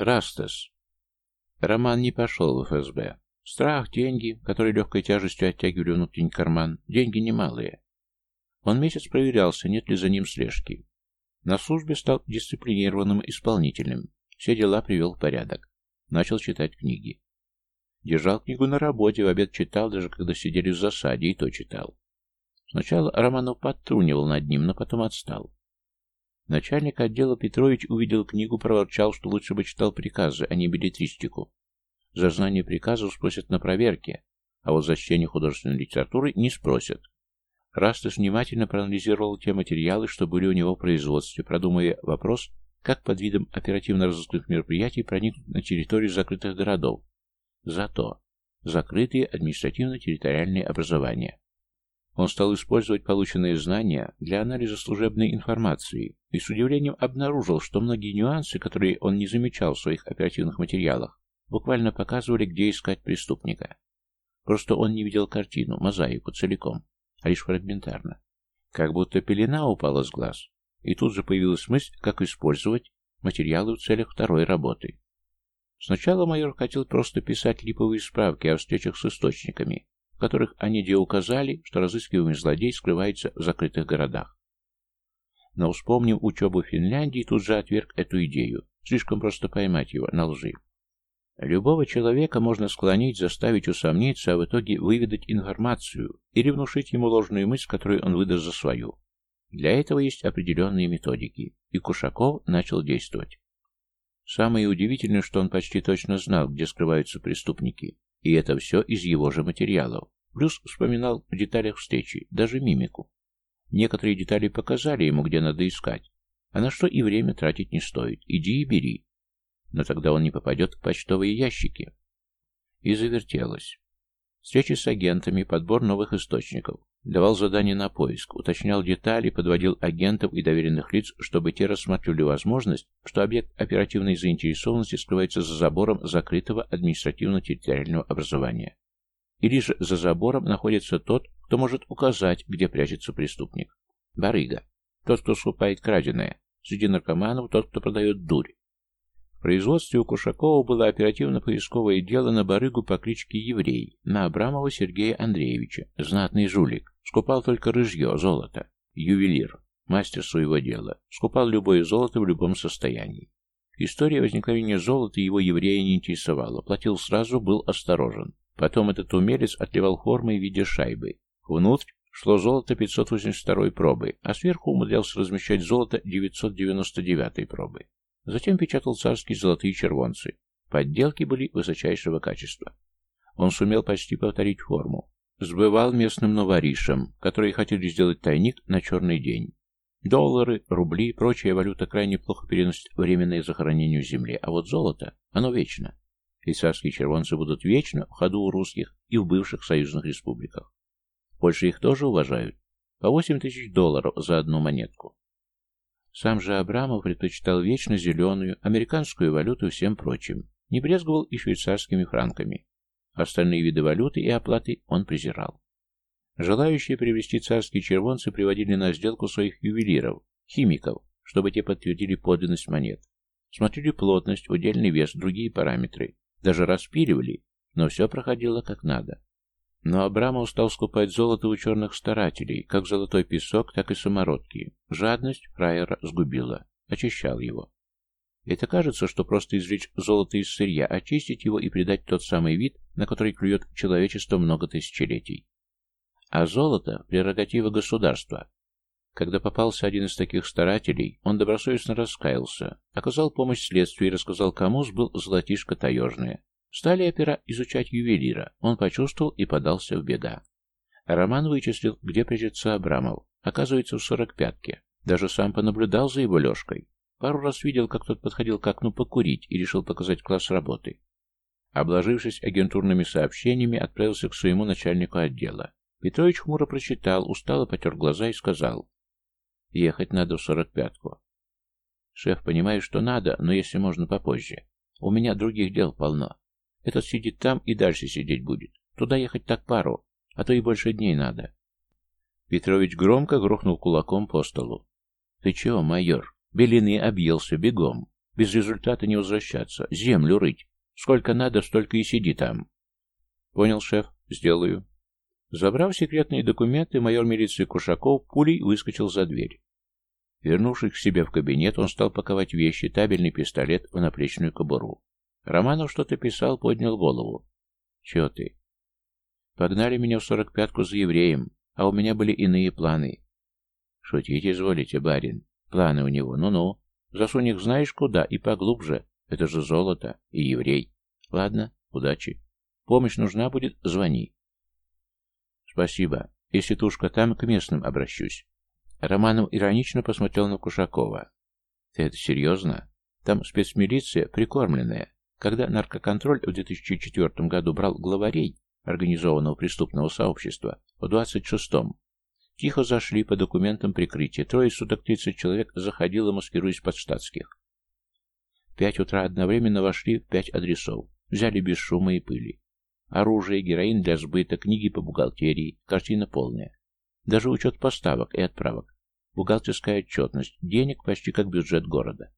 Растес. Роман не пошел в ФСБ. Страх, деньги, которые легкой тяжестью оттягивали внутренний карман, деньги немалые. Он месяц проверялся, нет ли за ним слежки. На службе стал дисциплинированным исполнительным. Все дела привел в порядок. Начал читать книги. Держал книгу на работе, в обед читал, даже когда сидели в засаде, и то читал. Сначала Романов подтрунивал над ним, но потом отстал. Начальник отдела Петрович увидел книгу, проворчал, что лучше бы читал приказы, а не билетристику. За знание приказов спросят на проверке, а вот за чтение художественной литературы не спросят. Растес внимательно проанализировал те материалы, что были у него в производстве, продумывая вопрос, как под видом оперативно-розыскных мероприятий проникнуть на территорию закрытых городов. Зато закрытые административно-территориальные образования. Он стал использовать полученные знания для анализа служебной информации и с удивлением обнаружил, что многие нюансы, которые он не замечал в своих оперативных материалах, буквально показывали, где искать преступника. Просто он не видел картину, мозаику целиком, а лишь фрагментарно. Как будто пелена упала с глаз. И тут же появилась мысль, как использовать материалы в целях второй работы. Сначала майор хотел просто писать липовые справки о встречах с источниками, в которых они где указали, что разыскиваемый злодей скрывается в закрытых городах. Но, вспомнив учебу в Финляндии, тут же отверг эту идею. Слишком просто поймать его на лжи. Любого человека можно склонить, заставить усомниться, а в итоге выведать информацию или внушить ему ложную мысль, которую он выдаст за свою. Для этого есть определенные методики, и Кушаков начал действовать. Самое удивительное, что он почти точно знал, где скрываются преступники, и это все из его же материалов. Плюс вспоминал в деталях встречи, даже мимику. Некоторые детали показали ему, где надо искать, а на что и время тратить не стоит. Иди и бери. Но тогда он не попадет в почтовые ящики. И завертелось. Встречи с агентами, подбор новых источников. Давал задания на поиск, уточнял детали, подводил агентов и доверенных лиц, чтобы те рассматривали возможность, что объект оперативной заинтересованности скрывается за забором закрытого административно-территориального образования. Или же за забором находится тот, кто может указать, где прячется преступник. Барыга. Тот, кто скупает краденое. Среди наркоманов тот, кто продает дурь. В производстве у Кушакова было оперативно-поисковое дело на барыгу по кличке Еврей, на Абрамова Сергея Андреевича, знатный жулик, скупал только рыжье, золото, ювелир, мастер своего дела, скупал любое золото в любом состоянии. История возникновения золота его еврея не интересовала, платил сразу, был осторожен. Потом этот умелец отливал формы в виде шайбы. Внутрь шло золото 582 пробы, а сверху умудрялся размещать золото 999 пробы. Затем печатал царские золотые червонцы. Подделки были высочайшего качества. Он сумел почти повторить форму. Сбывал местным новоришам, которые хотели сделать тайник на черный день. Доллары, рубли и прочая валюта крайне плохо переносят временное захоронение в земле, а вот золото, оно вечно. И царские червонцы будут вечно в ходу у русских и в бывших союзных республиках. Польша их тоже уважают. По 8 тысяч долларов за одну монетку. Сам же Абрамов предпочитал вечно зеленую, американскую валюту всем прочим. Не брезговал и швейцарскими франками. Остальные виды валюты и оплаты он презирал. Желающие привести царские червонцы приводили на сделку своих ювелиров, химиков, чтобы те подтвердили подлинность монет. Смотрели плотность, удельный вес, другие параметры. Даже распиливали, но все проходило как надо. Но Абрамов стал скупать золото у черных старателей, как золотой песок, так и самородки. Жадность фраера сгубила, очищал его. Это кажется, что просто извлечь золото из сырья, очистить его и придать тот самый вид, на который клюет человечество много тысячелетий. А золото – прерогатива государства. Когда попался один из таких старателей, он добросовестно раскаялся, оказал помощь следствию и рассказал, кому сбыл золотишко таежное. Стали опера изучать ювелира. Он почувствовал и подался в бега. Роман вычислил, где прячется Абрамов. Оказывается, в сорок пятке. Даже сам понаблюдал за его Лешкой. Пару раз видел, как тот подходил к окну покурить и решил показать класс работы. Обложившись агентурными сообщениями, отправился к своему начальнику отдела. Петрович хмуро прочитал, устало потер глаза и сказал. «Ехать надо в сорок пятку». «Шеф, понимаю, что надо, но если можно попозже. У меня других дел полно. Этот сидит там и дальше сидеть будет. Туда ехать так пару, а то и больше дней надо. Петрович громко грохнул кулаком по столу. «Ты чего, майор? Белины объелся бегом. Без результата не возвращаться. Землю рыть. Сколько надо, столько и сиди там. Понял, шеф. Сделаю. Забрав секретные документы, майор милиции Кушаков пулей выскочил за дверь. Вернувшись к себе в кабинет, он стал паковать вещи, табельный пистолет в наплечную кобуру. Романов что-то писал, поднял голову. «Чё ты?» «Погнали меня в сорок пятку за евреем, а у меня были иные планы». «Шутить изволите, барин. Планы у него, ну-ну. Засунь их знаешь куда и поглубже. Это же золото и еврей. Ладно, удачи. Помощь нужна будет, звони». «Спасибо. Если тушка там, к местным обращусь». Романов иронично посмотрел на Кушакова. «Ты это серьезно? Там спецмилиция прикормленная. Когда наркоконтроль в 2004 году брал главарей организованного преступного сообщества, в 26-м тихо зашли по документам прикрытия. Трое суток 30 человек заходило, маскируясь под штатских. В пять утра одновременно вошли в пять адресов, взяли без шума и пыли. Оружие, героин для сбыта, книги по бухгалтерии, картина полная. Даже учет поставок и отправок. Бухгалтерская отчетность, денег почти как бюджет города.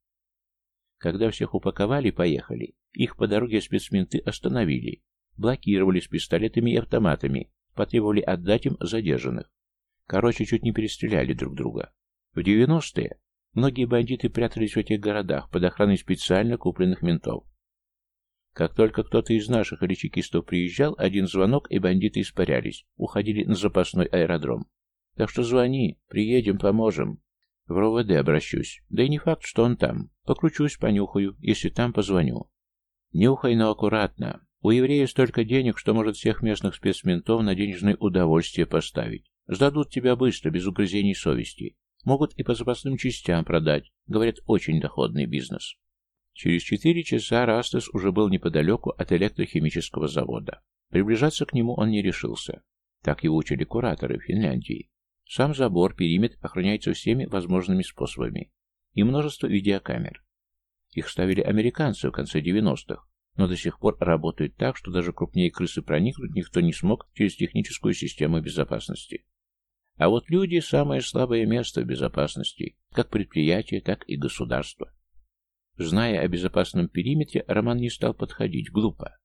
Когда всех упаковали, поехали. Их по дороге спецменты остановили. Блокировали с пистолетами и автоматами. Потребовали отдать им задержанных. Короче, чуть не перестреляли друг друга. В 90-е многие бандиты прятались в этих городах под охраной специально купленных ментов. Как только кто-то из наших или чекистов приезжал, один звонок, и бандиты испарялись, уходили на запасной аэродром. Так что звони, приедем, поможем. В РОВД обращусь. Да и не факт, что он там. Покручусь, понюхаю. Если там, позвоню. Нюхай, но аккуратно. У евреев столько денег, что может всех местных спецментов на денежное удовольствие поставить. Сдадут тебя быстро, без угрызений совести. Могут и по запасным частям продать. Говорят, очень доходный бизнес. Через четыре часа Растес уже был неподалеку от электрохимического завода. Приближаться к нему он не решился. Так его учили кураторы в Финляндии. Сам забор, периметр охраняется всеми возможными способами. И множество видеокамер. Их ставили американцы в конце 90-х, но до сих пор работают так, что даже крупнее крысы проникнуть никто не смог через техническую систему безопасности. А вот люди – самое слабое место в безопасности, как предприятие, так и государство. Зная о безопасном периметре, Роман не стал подходить, глупо.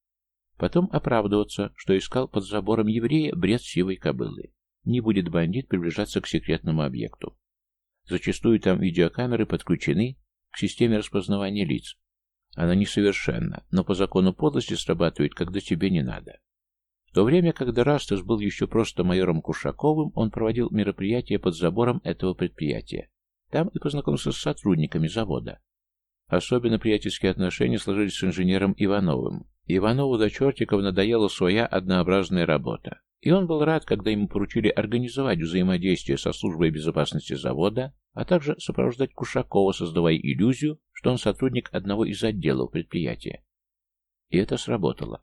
Потом оправдываться, что искал под забором еврея бред сивой кобылы. Не будет бандит приближаться к секретному объекту. Зачастую там видеокамеры подключены к системе распознавания лиц. Она несовершенна, но по закону подлости срабатывает, когда тебе не надо. В то время, когда Растас был еще просто майором Кушаковым, он проводил мероприятия под забором этого предприятия. Там и познакомился с сотрудниками завода. Особенно приятельские отношения сложились с инженером Ивановым. Иванову до чертиков надоела своя однообразная работа. И он был рад, когда ему поручили организовать взаимодействие со службой безопасности завода, а также сопровождать Кушакова, создавая иллюзию, что он сотрудник одного из отделов предприятия. И это сработало.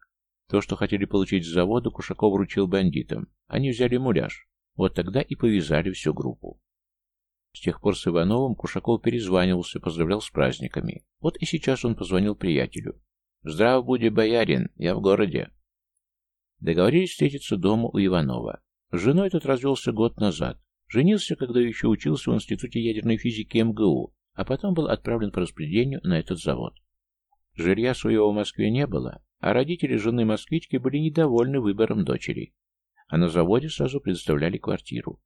То, что хотели получить с завода, Кушаков вручил бандитам. Они взяли муляж. Вот тогда и повязали всю группу. С тех пор с Ивановым Кушаков перезванивался, поздравлял с праздниками. Вот и сейчас он позвонил приятелю. «Здрав буди, боярин, я в городе». Договорились встретиться дома у Иванова. С женой тот развелся год назад. Женился, когда еще учился в Институте ядерной физики МГУ, а потом был отправлен по распределению на этот завод. Жилья своего в Москве не было, а родители жены москвички были недовольны выбором дочери. А на заводе сразу предоставляли квартиру.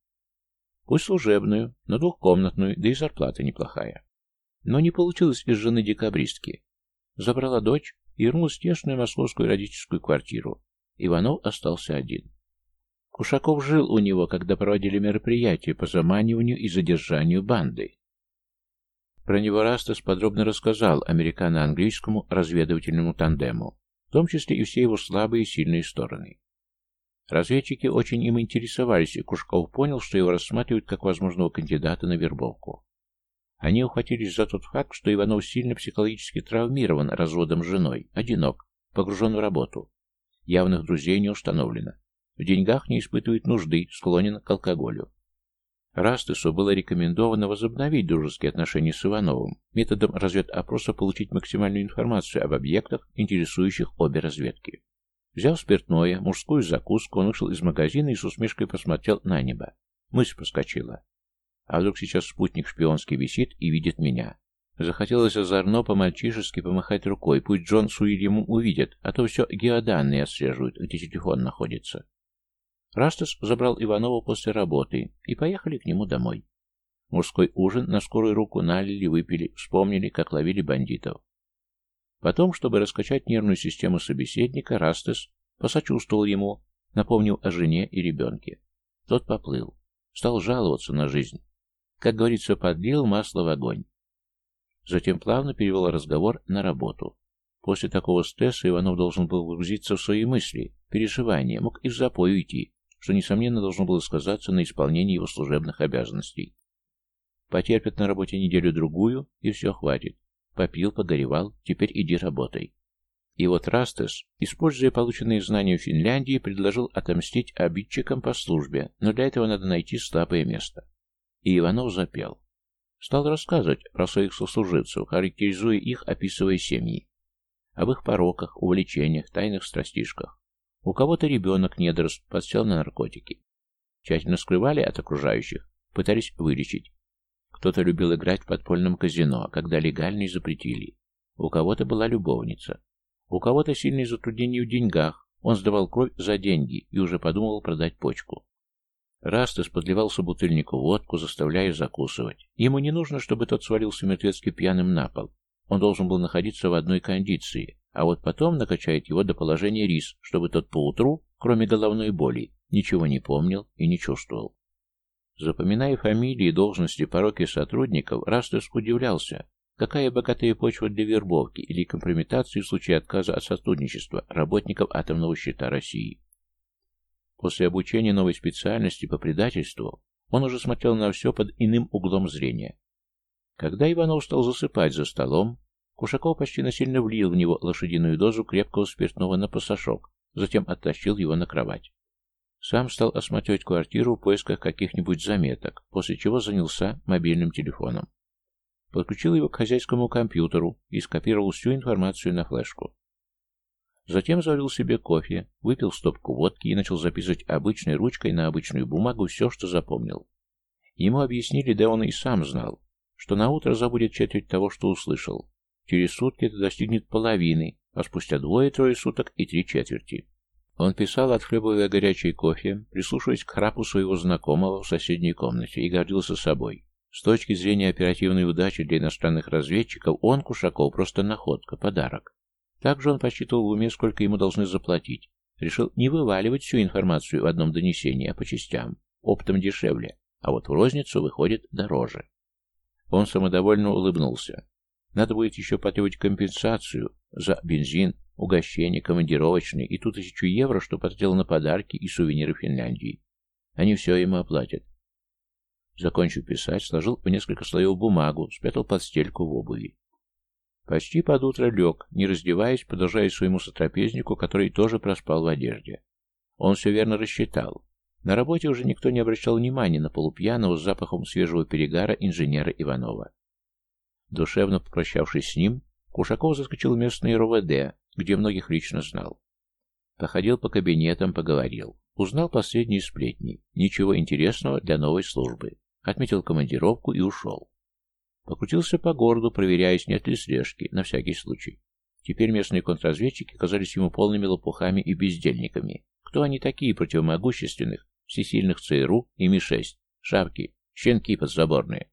Пусть служебную, но двухкомнатную, да и зарплата неплохая. Но не получилось из жены декабристки. Забрала дочь и вернулась в тесную московскую родительскую квартиру, Иванов остался один. Кушаков жил у него, когда проводили мероприятия по заманиванию и задержанию банды. Про него Растас подробно рассказал американо-английскому разведывательному тандему, в том числе и все его слабые и сильные стороны. Разведчики очень им интересовались, и Кушков понял, что его рассматривают как возможного кандидата на вербовку. Они ухватились за тот факт, что Иванов сильно психологически травмирован разводом с женой, одинок, погружен в работу, Явных друзей не установлено. В деньгах не испытывает нужды, склонен к алкоголю. Растесу было рекомендовано возобновить дружеские отношения с Ивановым, методом разведопроса получить максимальную информацию об объектах, интересующих обе разведки. Взяв спиртное, мужскую закуску, он вышел из магазина и с усмешкой посмотрел на небо. Мысль проскочила. А вдруг сейчас спутник шпионский висит и видит меня? Захотелось озорно по-мальчишески помахать рукой. Пусть Джон с Уильямом увидят, а то все геоданные отслеживают, где телефон находится. Растас забрал Иванова после работы, и поехали к нему домой. Мужской ужин на скорую руку налили, выпили, вспомнили, как ловили бандитов. Потом, чтобы раскачать нервную систему собеседника, Растес посочувствовал ему, напомнил о жене и ребенке. Тот поплыл. Стал жаловаться на жизнь. Как говорится, подлил масло в огонь. Затем плавно перевел разговор на работу. После такого стресса Иванов должен был погрузиться в свои мысли, переживания, мог и в запой уйти, что, несомненно, должно было сказаться на исполнении его служебных обязанностей. Потерпит на работе неделю-другую, и все хватит. Попил, погоревал, теперь иди работай. И вот Растес, используя полученные знания в Финляндии, предложил отомстить обидчикам по службе, но для этого надо найти слабое место. И Иванов запел. Стал рассказывать про своих сослуживцев, характеризуя их, описывая семьи. Об их пороках, увлечениях, тайных страстишках. У кого-то ребенок недорос, подсел на наркотики. Тщательно скрывали от окружающих, пытались вылечить. Кто-то любил играть в подпольном казино, когда легальный запретили. У кого-то была любовница. У кого-то сильные затруднения в деньгах. Он сдавал кровь за деньги и уже подумывал продать почку. Растес подливал собутыльнику водку, заставляя закусывать. Ему не нужно, чтобы тот свалился мертвецки пьяным на пол. Он должен был находиться в одной кондиции, а вот потом накачает его до положения рис, чтобы тот поутру, кроме головной боли, ничего не помнил и не чувствовал. Запоминая фамилии, должности, пороки сотрудников, Растес удивлялся, Какая богатая почва для вербовки или компрометации в случае отказа от сотрудничества работников атомного счета России? После обучения новой специальности по предательству он уже смотрел на все под иным углом зрения. Когда Иванов стал засыпать за столом, Кушаков почти насильно влил в него лошадиную дозу крепкого спиртного на пасашок, затем оттащил его на кровать. Сам стал осматривать квартиру в поисках каких-нибудь заметок, после чего занялся мобильным телефоном. Подключил его к хозяйскому компьютеру и скопировал всю информацию на флешку. Затем заварил себе кофе, выпил стопку водки и начал записывать обычной ручкой на обычную бумагу все, что запомнил. Ему объяснили, да он и сам знал, что на утро забудет четверть того, что услышал. Через сутки это достигнет половины, а спустя двое-трое суток и три четверти. Он писал, отхлебывая горячий кофе, прислушиваясь к храпу своего знакомого в соседней комнате и гордился собой. С точки зрения оперативной удачи для иностранных разведчиков, он, Кушаков, просто находка, подарок. Также он посчитал в уме, сколько ему должны заплатить. Решил не вываливать всю информацию в одном донесении, а по частям. Оптом дешевле, а вот в розницу выходит дороже. Он самодовольно улыбнулся. Надо будет еще потребовать компенсацию за бензин, угощение, командировочные и ту тысячу евро, что потратил на подарки и сувениры Финляндии. Они все ему оплатят. Закончив писать, сложил в несколько слоев бумагу, спрятал под стельку в обуви. Почти под утро лег, не раздеваясь, продолжая своему сотрапезнику, который тоже проспал в одежде. Он все верно рассчитал. На работе уже никто не обращал внимания на полупьяного с запахом свежего перегара инженера Иванова. Душевно попрощавшись с ним, Кушаков заскочил в местный РОВД, где многих лично знал. Походил по кабинетам, поговорил. Узнал последние сплетни. Ничего интересного для новой службы отметил командировку и ушел. Покрутился по городу, проверяя, нет ли слежки, на всякий случай. Теперь местные контрразведчики казались ему полными лопухами и бездельниками. Кто они такие против могущественных, всесильных ЦРУ и Ми-6? Шапки, щенки подзаборные.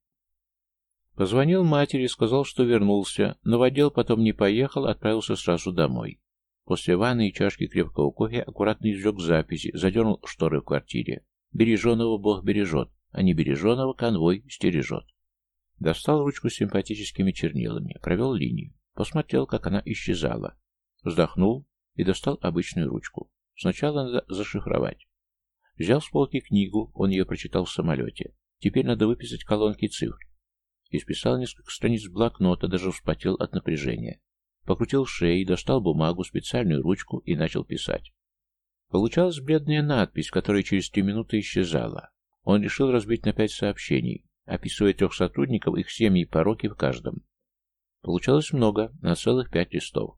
Позвонил матери, сказал, что вернулся, но в отдел потом не поехал, отправился сразу домой. После ванны и чашки крепкого кофе аккуратно извлек записи, задернул шторы в квартире. Береженого Бог бережет, а не береженого конвой стережет. Достал ручку с симпатическими чернилами, провел линию, посмотрел, как она исчезала. Вздохнул и достал обычную ручку. Сначала надо зашифровать. Взял с полки книгу, он ее прочитал в самолете. Теперь надо выписать колонки цифр. Исписал несколько страниц блокнота, даже вспотел от напряжения. Покрутил шеи, достал бумагу, специальную ручку и начал писать. Получалась бледная надпись, которая через три минуты исчезала. Он решил разбить на пять сообщений, описывая трех сотрудников, их семьи и пороки в каждом. Получалось много, на целых пять листов.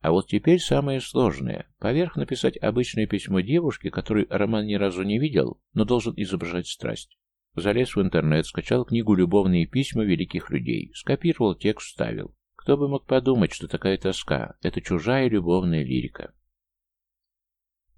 А вот теперь самое сложное. Поверх написать обычное письмо девушке, которую Роман ни разу не видел, но должен изображать страсть. Залез в интернет, скачал книгу «Любовные письма великих людей», скопировал текст, вставил. Кто бы мог подумать, что такая тоска — это чужая любовная лирика.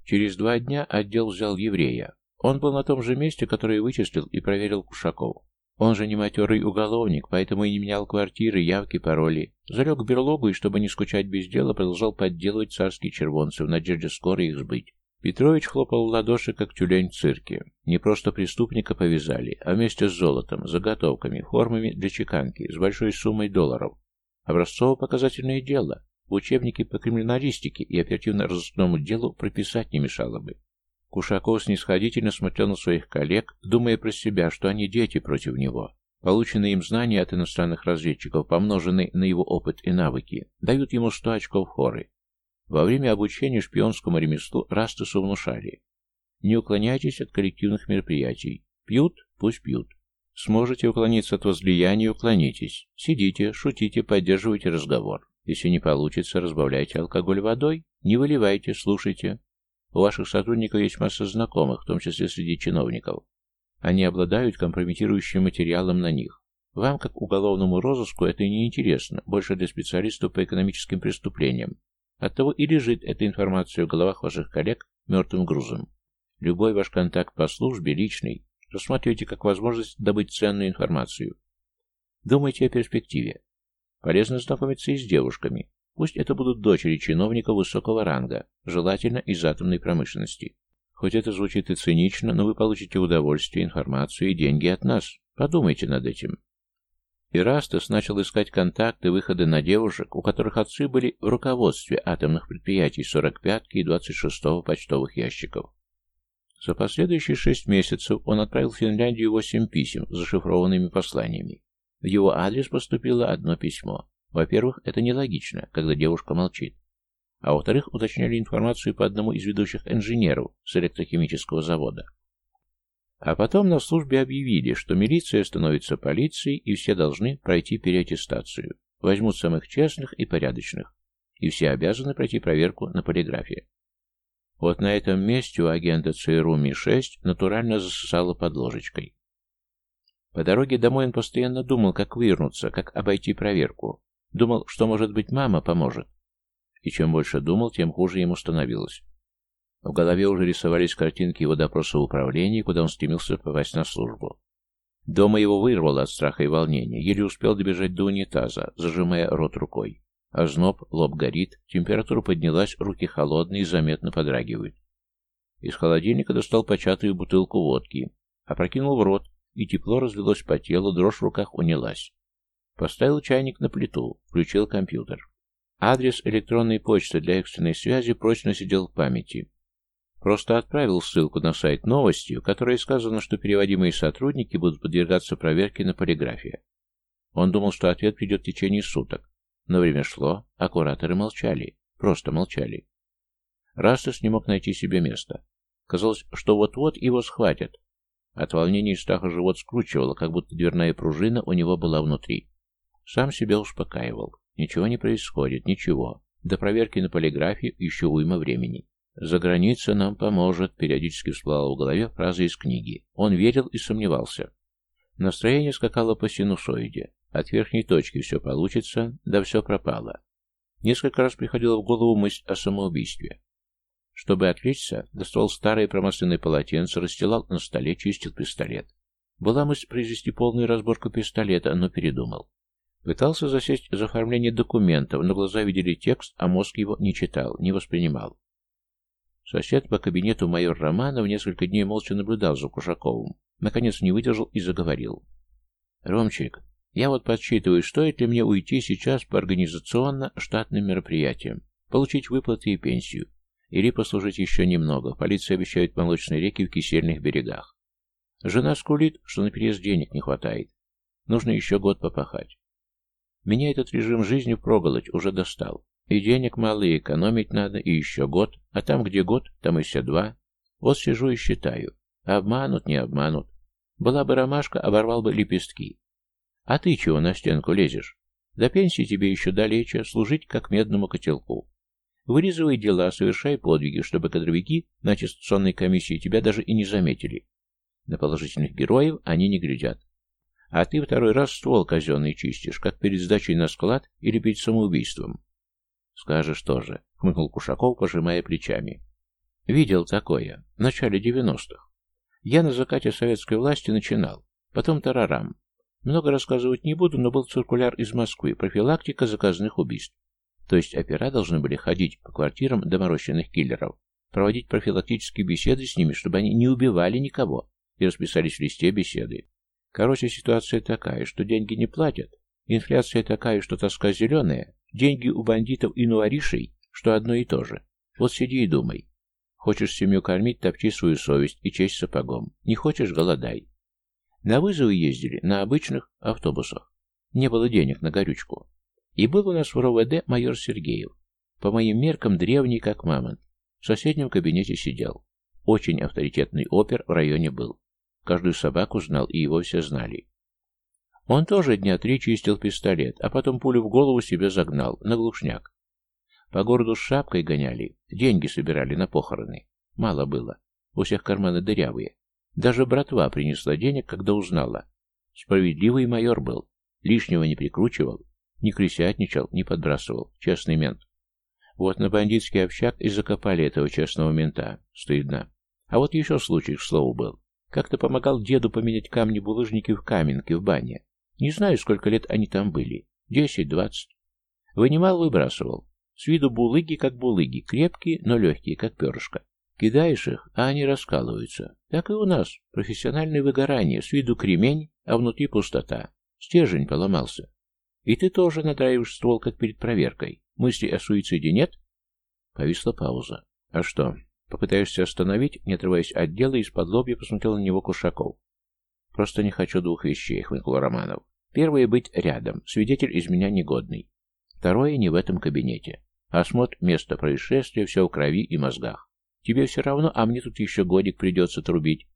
Через два дня отдел взял еврея. Он был на том же месте, которое вычислил и проверил Кушаков. Он же не матерый уголовник, поэтому и не менял квартиры, явки, пароли. Залег в берлогу и, чтобы не скучать без дела, продолжал подделывать царские червонцы в надежде скоро их сбыть. Петрович хлопал в ладоши, как тюлень в цирке. Не просто преступника повязали, а вместе с золотом, заготовками, формами для чеканки, с большой суммой долларов. Образцово-показательное дело. В учебнике по криминалистике и оперативно-розыскному делу прописать не мешало бы. Кушаков снисходительно смотрел на своих коллег, думая про себя, что они дети против него. Полученные им знания от иностранных разведчиков, помноженные на его опыт и навыки, дают ему 100 очков хоры. Во время обучения шпионскому ремеслу Растасу внушали. Не уклоняйтесь от коллективных мероприятий. Пьют? Пусть пьют. Сможете уклониться от возлияния, уклонитесь. Сидите, шутите, поддерживайте разговор. Если не получится, разбавляйте алкоголь водой, не выливайте, слушайте. У ваших сотрудников есть масса знакомых, в том числе среди чиновников. Они обладают компрометирующим материалом на них. Вам, как уголовному розыску, это не интересно, больше для специалистов по экономическим преступлениям, Оттого и лежит эта информация в головах ваших коллег мертвым грузом. Любой ваш контакт по службе, личный, рассматривайте как возможность добыть ценную информацию. Думайте о перспективе. Полезно знакомиться и с девушками. Пусть это будут дочери чиновников высокого ранга, желательно из атомной промышленности. Хоть это звучит и цинично, но вы получите удовольствие, информацию и деньги от нас. Подумайте над этим. Ирастес начал искать контакты, выходы на девушек, у которых отцы были в руководстве атомных предприятий 45-ки и 26-го почтовых ящиков. За последующие шесть месяцев он отправил в Финляндию восемь писем с зашифрованными посланиями. В его адрес поступило одно письмо. Во-первых, это нелогично, когда девушка молчит. А во-вторых, уточняли информацию по одному из ведущих инженеров с электрохимического завода. А потом на службе объявили, что милиция становится полицией, и все должны пройти переаттестацию. Возьмут самых честных и порядочных. И все обязаны пройти проверку на полиграфе. Вот на этом месте у агента ЦРУ Ми-6 натурально засосало под ложечкой. По дороге домой он постоянно думал, как вывернуться, как обойти проверку. Думал, что, может быть, мама поможет. И чем больше думал, тем хуже ему становилось. В голове уже рисовались картинки его допроса в управлении, куда он стремился попасть на службу. Дома его вырвало от страха и волнения, еле успел добежать до унитаза, зажимая рот рукой. Озноб, лоб горит, температура поднялась, руки холодные и заметно подрагивают. Из холодильника достал початую бутылку водки, опрокинул в рот, и тепло разлилось по телу, дрожь в руках унялась. Поставил чайник на плиту, включил компьютер. Адрес электронной почты для экстренной связи прочно сидел в памяти. Просто отправил ссылку на сайт новости, в которой сказано, что переводимые сотрудники будут подвергаться проверке на полиграфе. Он думал, что ответ придет в течение суток. Но время шло, а кураторы молчали. Просто молчали. Растас не мог найти себе места. Казалось, что вот-вот его схватят. От волнения и страха живот скручивало, как будто дверная пружина у него была внутри. Сам себя успокаивал. Ничего не происходит, ничего. До проверки на полиграфе еще уйма времени. «За граница нам поможет», — периодически всплывала в голове фраза из книги. Он верил и сомневался. Настроение скакало по синусоиде. От верхней точки все получится, да все пропало. Несколько раз приходила в голову мысль о самоубийстве. Чтобы отвлечься, достал старое промасленное полотенце, расстилал на столе, чистил пистолет. Была мысль произвести полную разборку пистолета, но передумал. Пытался засесть за оформление документов, но глаза видели текст, а мозг его не читал, не воспринимал. Сосед по кабинету майор Романов несколько дней молча наблюдал за Кушаковым. Наконец не выдержал и заговорил. «Ромчик, я вот подсчитываю, стоит ли мне уйти сейчас по организационно-штатным мероприятиям, получить выплаты и пенсию, или послужить еще немного. Полиция обещает молочные реки в кисельных берегах. Жена скулит, что на переезд денег не хватает. Нужно еще год попахать. Меня этот режим жизни впроголодь уже достал. И денег мало, и экономить надо, и еще год. А там, где год, там и все два. Вот сижу и считаю. Обманут, не обманут. Была бы ромашка, оборвал бы лепестки. А ты чего на стенку лезешь? До пенсии тебе еще далече, служить как медному котелку. Вырезывай дела, совершай подвиги, чтобы кадровики на аттестационной комиссии тебя даже и не заметили. На положительных героев они не глядят. А ты второй раз ствол казенный чистишь, как перед сдачей на склад или перед самоубийством. Скажешь тоже, хмыкнул Кушаков, пожимая плечами. Видел такое, в начале девяностых. Я на закате советской власти начинал, потом тарарам. Много рассказывать не буду, но был циркуляр из Москвы, профилактика заказных убийств. То есть опера должны были ходить по квартирам доморощенных киллеров, проводить профилактические беседы с ними, чтобы они не убивали никого, и расписались в листе беседы. Короче, ситуация такая, что деньги не платят, инфляция такая, что тоска зеленая, деньги у бандитов и нуаришей, что одно и то же. Вот сиди и думай. Хочешь семью кормить, топчи свою совесть и честь сапогом. Не хочешь – голодай. На вызовы ездили на обычных автобусах. Не было денег на горючку. И был у нас в РОВД майор Сергеев. По моим меркам древний, как мамонт. В соседнем кабинете сидел. Очень авторитетный опер в районе был. Каждую собаку знал, и его все знали. Он тоже дня три чистил пистолет, а потом пулю в голову себе загнал, на глушняк. По городу с шапкой гоняли, деньги собирали на похороны. Мало было. У всех карманы дырявые. Даже братва принесла денег, когда узнала. Справедливый майор был. Лишнего не прикручивал, не крысятничал, не подбрасывал. Честный мент. Вот на бандитский общак и закопали этого честного мента. Стыдно. А вот еще случай, к слову, был. Как-то помогал деду поменять камни-булыжники в каменке в бане. Не знаю, сколько лет они там были. Десять, двадцать. Вынимал, выбрасывал. С виду булыги, как булыги, крепкие, но легкие, как перышко. Кидаешь их, а они раскалываются. Так и у нас. Профессиональное выгорание. С виду кремень, а внутри пустота. Стержень поломался. И ты тоже надраиваешь ствол, как перед проверкой. Мысли о суициде нет? Повисла пауза. А что, попытаешься остановить, не отрываясь от дела, из-под лобья посмотрел на него Кушаков. Просто не хочу двух вещей, хмыкнул Романов. Первое — быть рядом, свидетель из меня негодный. Второе — не в этом кабинете. Осмотр места происшествия, все в крови и мозгах. Тебе все равно, а мне тут еще годик придется трубить.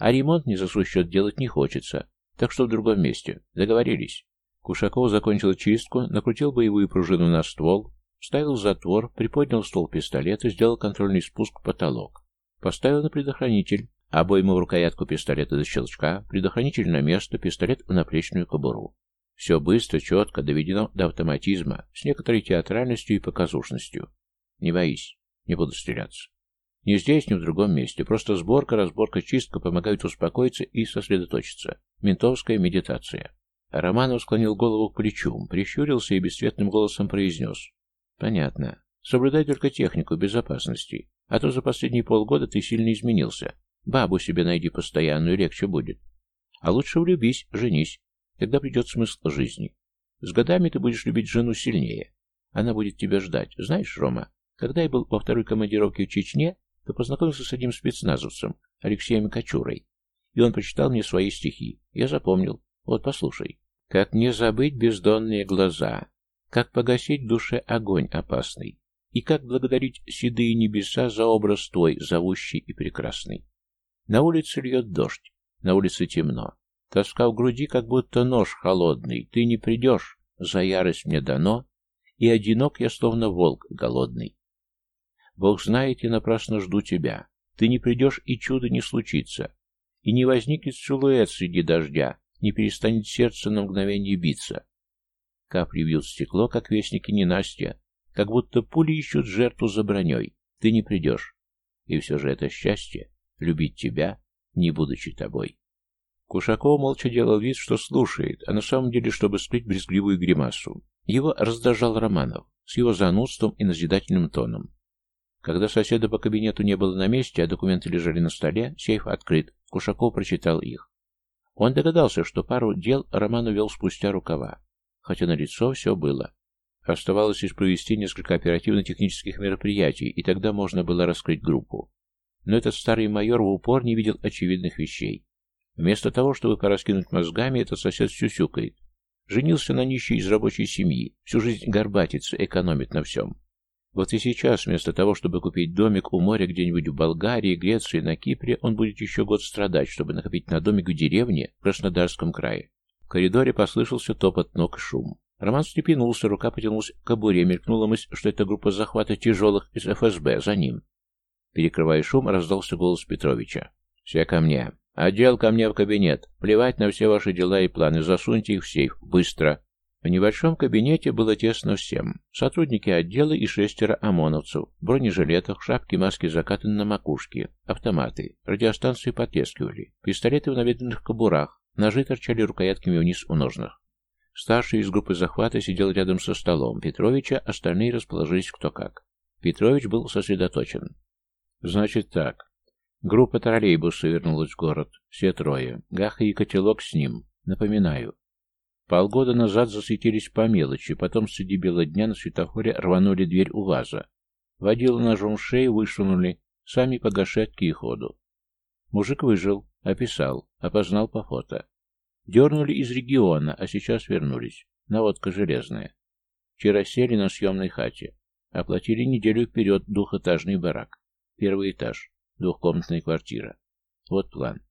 А ремонт не за свой счет делать не хочется. Так что в другом месте. Договорились. Кушаков закончил чистку, накрутил боевую пружину на ствол, вставил затвор, приподнял ствол пистолета, сделал контрольный спуск в потолок. Поставил на предохранитель, обойму в рукоятку пистолета до щелчка, предохранитель на место, пистолет в наплечную кобуру. Все быстро, четко, доведено до автоматизма, с некоторой театральностью и показушностью. Не боись, не буду стреляться. Ни здесь, ни в другом месте. Просто сборка, разборка, чистка помогают успокоиться и сосредоточиться. Ментовская медитация. Романов склонил голову к плечу, прищурился и бесцветным голосом произнес. «Понятно. Соблюдай только технику безопасности, а то за последние полгода ты сильно изменился. Бабу себе найди постоянную, легче будет. А лучше влюбись, женись. Тогда придет смысл жизни. С годами ты будешь любить жену сильнее. Она будет тебя ждать. Знаешь, Рома, когда я был во второй командировке в Чечне, то познакомился с одним спецназовцем, Алексеем Кочурой. И он прочитал мне свои стихи. Я запомнил. Вот послушай. Как не забыть бездонные глаза, как погасить в душе огонь опасный, и как благодарить седые небеса за образ твой, зовущий и прекрасный. На улице льет дождь, на улице темно, тоска в груди, как будто нож холодный, ты не придешь, за ярость мне дано, и одинок я, словно волк голодный. Бог знает, я напрасно жду тебя, ты не придешь, и чудо не случится, и не возникнет силуэт среди дождя, не перестанет сердце на мгновение биться. Капли бьют стекло, как вестники ненастья, как будто пули ищут жертву за броней. Ты не придешь. И все же это счастье — любить тебя, не будучи тобой. Кушаков молча делал вид, что слушает, а на самом деле, чтобы скрыть брезгливую гримасу. Его раздражал Романов с его занудством и назидательным тоном. Когда соседа по кабинету не было на месте, а документы лежали на столе, сейф открыт, Кушаков прочитал их. Он догадался, что пару дел Роман увел спустя рукава, хотя на лицо все было. Оставалось лишь провести несколько оперативно-технических мероприятий, и тогда можно было раскрыть группу. Но этот старый майор в упор не видел очевидных вещей. Вместо того, чтобы пораскинуть мозгами, этот сосед сюсюкает. Женился на нищей из рабочей семьи, всю жизнь горбатится, экономит на всем. Вот и сейчас, вместо того, чтобы купить домик у моря где-нибудь в Болгарии, Греции, на Кипре, он будет еще год страдать, чтобы накопить на домик в деревне в Краснодарском крае. Коридоре послышался топот ног и шум. Роман встрепенулся, рука потянулась к кобуре, мелькнула мысль, что это группа захвата тяжелых из ФСБ за ним. Перекрывая шум, раздался голос Петровича. «Все ко мне. «Отдел ко мне в кабинет. Плевать на все ваши дела и планы. Засуньте их в сейф. Быстро!» В небольшом кабинете было тесно всем. Сотрудники отдела и шестеро ОМОНовцев. Бронежилетах, шапки, маски закатаны на макушке. Автоматы. Радиостанции потрескивали. Пистолеты в наведенных кобурах. Ножи торчали рукоятками вниз у ножных. Старший из группы захвата сидел рядом со столом Петровича, остальные расположились кто как. Петрович был сосредоточен. «Значит так. Группа троллейбуса вернулась в город. Все трое. Гаха и котелок с ним. Напоминаю, Полгода назад засветились по мелочи, потом среди бела дня на светофоре рванули дверь у УАЗа. Водила ножом шею, вышвырнули, сами по гашетке и ходу. Мужик выжил, описал, опознал по фото. Дернули из региона, а сейчас вернулись. Наводка железная. Вчера сели на съемной хате. Оплатили неделю вперед двухэтажный барак. Первый этаж. Двухкомнатная квартира. Вот план.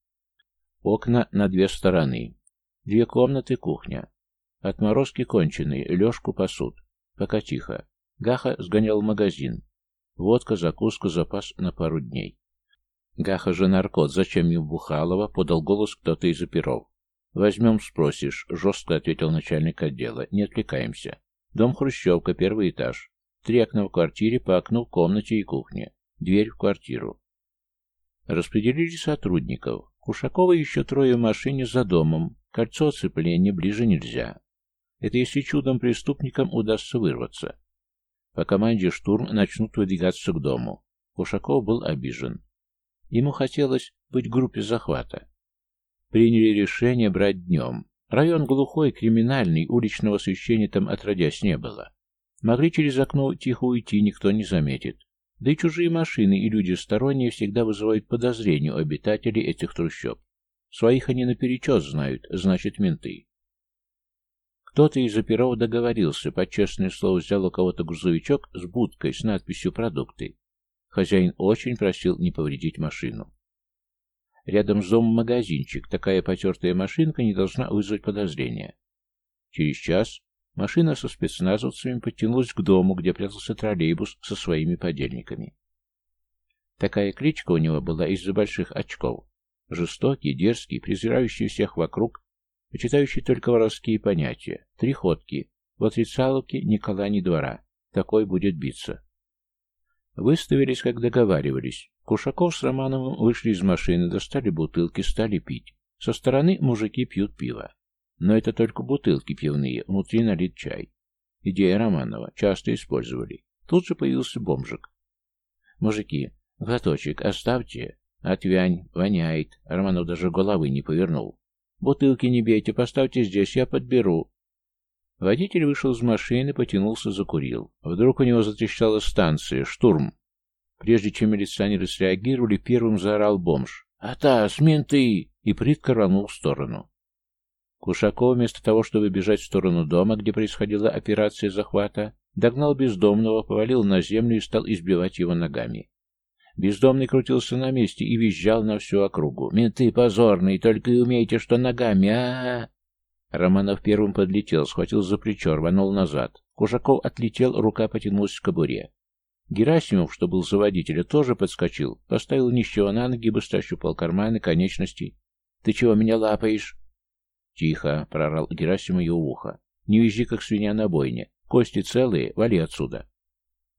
Окна на две стороны. Две комнаты, кухня. Отморозки конченые, Лешку пасут. Пока тихо. Гаха сгонял в магазин. Водка, закуска, запас на пару дней. Гаха же наркот, зачем ему Бухалова, подал голос кто-то из оперов. «Возьмем, спросишь», — жестко ответил начальник отдела. «Не отвлекаемся. Дом Хрущевка, первый этаж. Три окна в квартире, по окну в комнате и кухне. Дверь в квартиру». Распределили сотрудников. Кушакова еще трое в машине за домом. Кольцо оцепления ближе нельзя. Это если чудом преступникам удастся вырваться. По команде штурм начнут выдвигаться к дому. Кушаков был обижен. Ему хотелось быть в группе захвата. Приняли решение брать днем. Район глухой, криминальный, уличного освещения там отродясь не было. Могли через окно тихо уйти, никто не заметит. Да и чужие машины и люди сторонние всегда вызывают подозрения у обитателей этих трущоб. Своих они наперечет знают, значит, менты. Кто-то из оперов договорился, под честное слово взял у кого-то грузовичок с будкой с надписью «Продукты». Хозяин очень просил не повредить машину. Рядом с домом магазинчик, такая потертая машинка не должна вызвать подозрения. Через час машина со спецназовцами подтянулась к дому, где прятался троллейбус со своими подельниками. Такая кличка у него была из-за больших очков. Жестокий, дерзкий, презирающий всех вокруг, почитающий только воровские понятия. Три ходки. В отрицаловке Никола ни двора. Такой будет биться. Выставились, как договаривались. Кушаков с Романовым вышли из машины, достали бутылки, стали пить. Со стороны мужики пьют пиво. Но это только бутылки пивные, внутри налит чай. Идея Романова. Часто использовали. Тут же появился бомжик. «Мужики, глоточек оставьте. «Отвянь, воняет». Романов даже головы не повернул. «Бутылки не бейте, поставьте здесь, я подберу». Водитель вышел из машины, потянулся, закурил. Вдруг у него затрещала станция. Штурм. Прежде чем милиционеры среагировали, первым заорал бомж. «Атас, менты!» и притко рванул в сторону. Кушаков, вместо того, чтобы бежать в сторону дома, где происходила операция захвата, догнал бездомного, повалил на землю и стал избивать его ногами. Бездомный крутился на месте и визжал на всю округу. «Менты позорные, только и умеете, что ногами, а, -а, -а Романов первым подлетел, схватил за плечо, рванул назад. Кужаков отлетел, рука потянулась к кобуре. Герасимов, что был за водителя, тоже подскочил, поставил нищего на ноги, быстро ощупал карманы, конечности. «Ты чего меня лапаешь?» «Тихо!» — прорал Герасимов ее ухо. «Не визжи, как свинья на бойне. Кости целые, вали отсюда».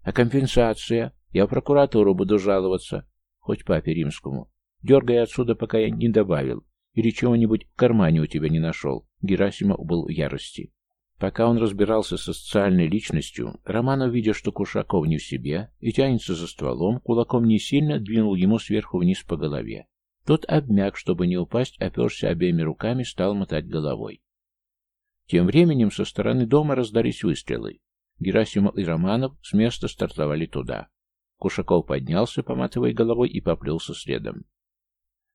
«А компенсация?» Я в прокуратуру буду жаловаться. Хоть папе римскому. Дергай отсюда, пока я не добавил. Или чего-нибудь в кармане у тебя не нашел. Герасимов был в ярости. Пока он разбирался со социальной личностью, Романов, видя, что Кушаков не в себе и тянется за стволом, кулаком не сильно двинул ему сверху вниз по голове. Тот обмяк, чтобы не упасть, оперся обеими руками, стал мотать головой. Тем временем со стороны дома раздались выстрелы. Герасимов и Романов с места стартовали туда. Кушаков поднялся, поматывая головой, и поплелся следом.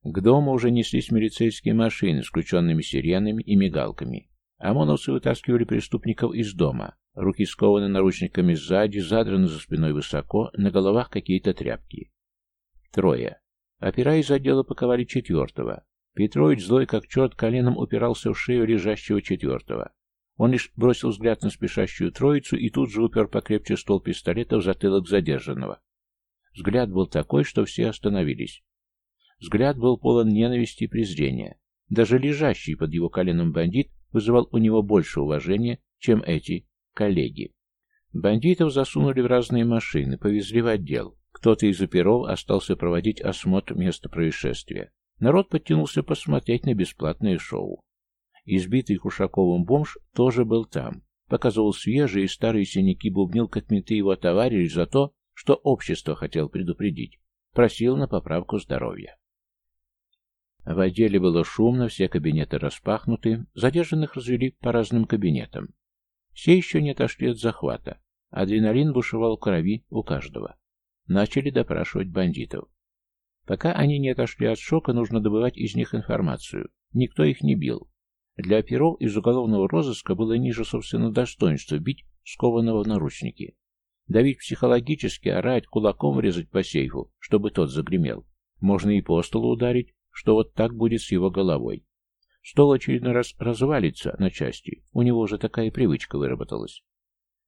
К дому уже неслись милицейские машины с включенными сиренами и мигалками. ОМОНовцы вытаскивали преступников из дома. Руки скованы наручниками сзади, задраны за спиной высоко, на головах какие-то тряпки. Трое. Опера из отдела паковали четвертого. Петрович, злой как черт, коленом упирался в шею лежащего четвертого. Он лишь бросил взгляд на спешащую троицу и тут же упер покрепче ствол пистолета в затылок задержанного. Взгляд был такой, что все остановились. Взгляд был полон ненависти и презрения. Даже лежащий под его коленом бандит вызывал у него больше уважения, чем эти коллеги. Бандитов засунули в разные машины, повезли в отдел. Кто-то из оперов остался проводить осмотр места происшествия. Народ подтянулся посмотреть на бесплатное шоу. Избитый Кушаковым бомж тоже был там. Показывал свежие и старые синяки, бубнил, как менты его товарищ за то, что общество хотел предупредить. Просил на поправку здоровья. В отделе было шумно, все кабинеты распахнуты, задержанных развели по разным кабинетам. Все еще не отошли от захвата. Адреналин бушевал в крови у каждого. Начали допрашивать бандитов. Пока они не отошли от шока, нужно добывать из них информацию. Никто их не бил. Для оперов из уголовного розыска было ниже собственного достоинства бить скованного в наручники. Давить психологически, орать, кулаком резать по сейфу, чтобы тот загремел. Можно и по столу ударить, что вот так будет с его головой. Стол очередной раз развалится на части, у него уже такая привычка выработалась.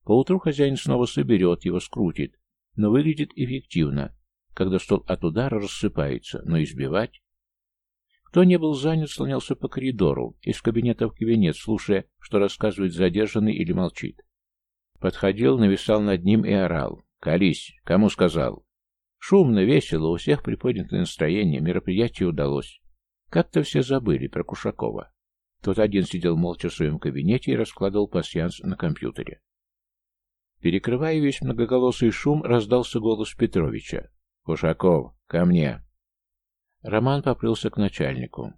Поутру хозяин снова соберет его, скрутит, но выглядит эффективно, когда стол от удара рассыпается, но избивать кто не был занят, слонялся по коридору, из кабинета в кабинет, слушая, что рассказывает задержанный или молчит. Подходил, нависал над ним и орал. «Колись! Кому сказал?» Шумно, весело, у всех приподнятое настроение, мероприятие удалось. Как-то все забыли про Кушакова. Тот один сидел молча в своем кабинете и раскладывал пасьянс на компьютере. Перекрывая весь многоголосый шум, раздался голос Петровича. «Кушаков, ко мне!» Роман поплелся к начальнику.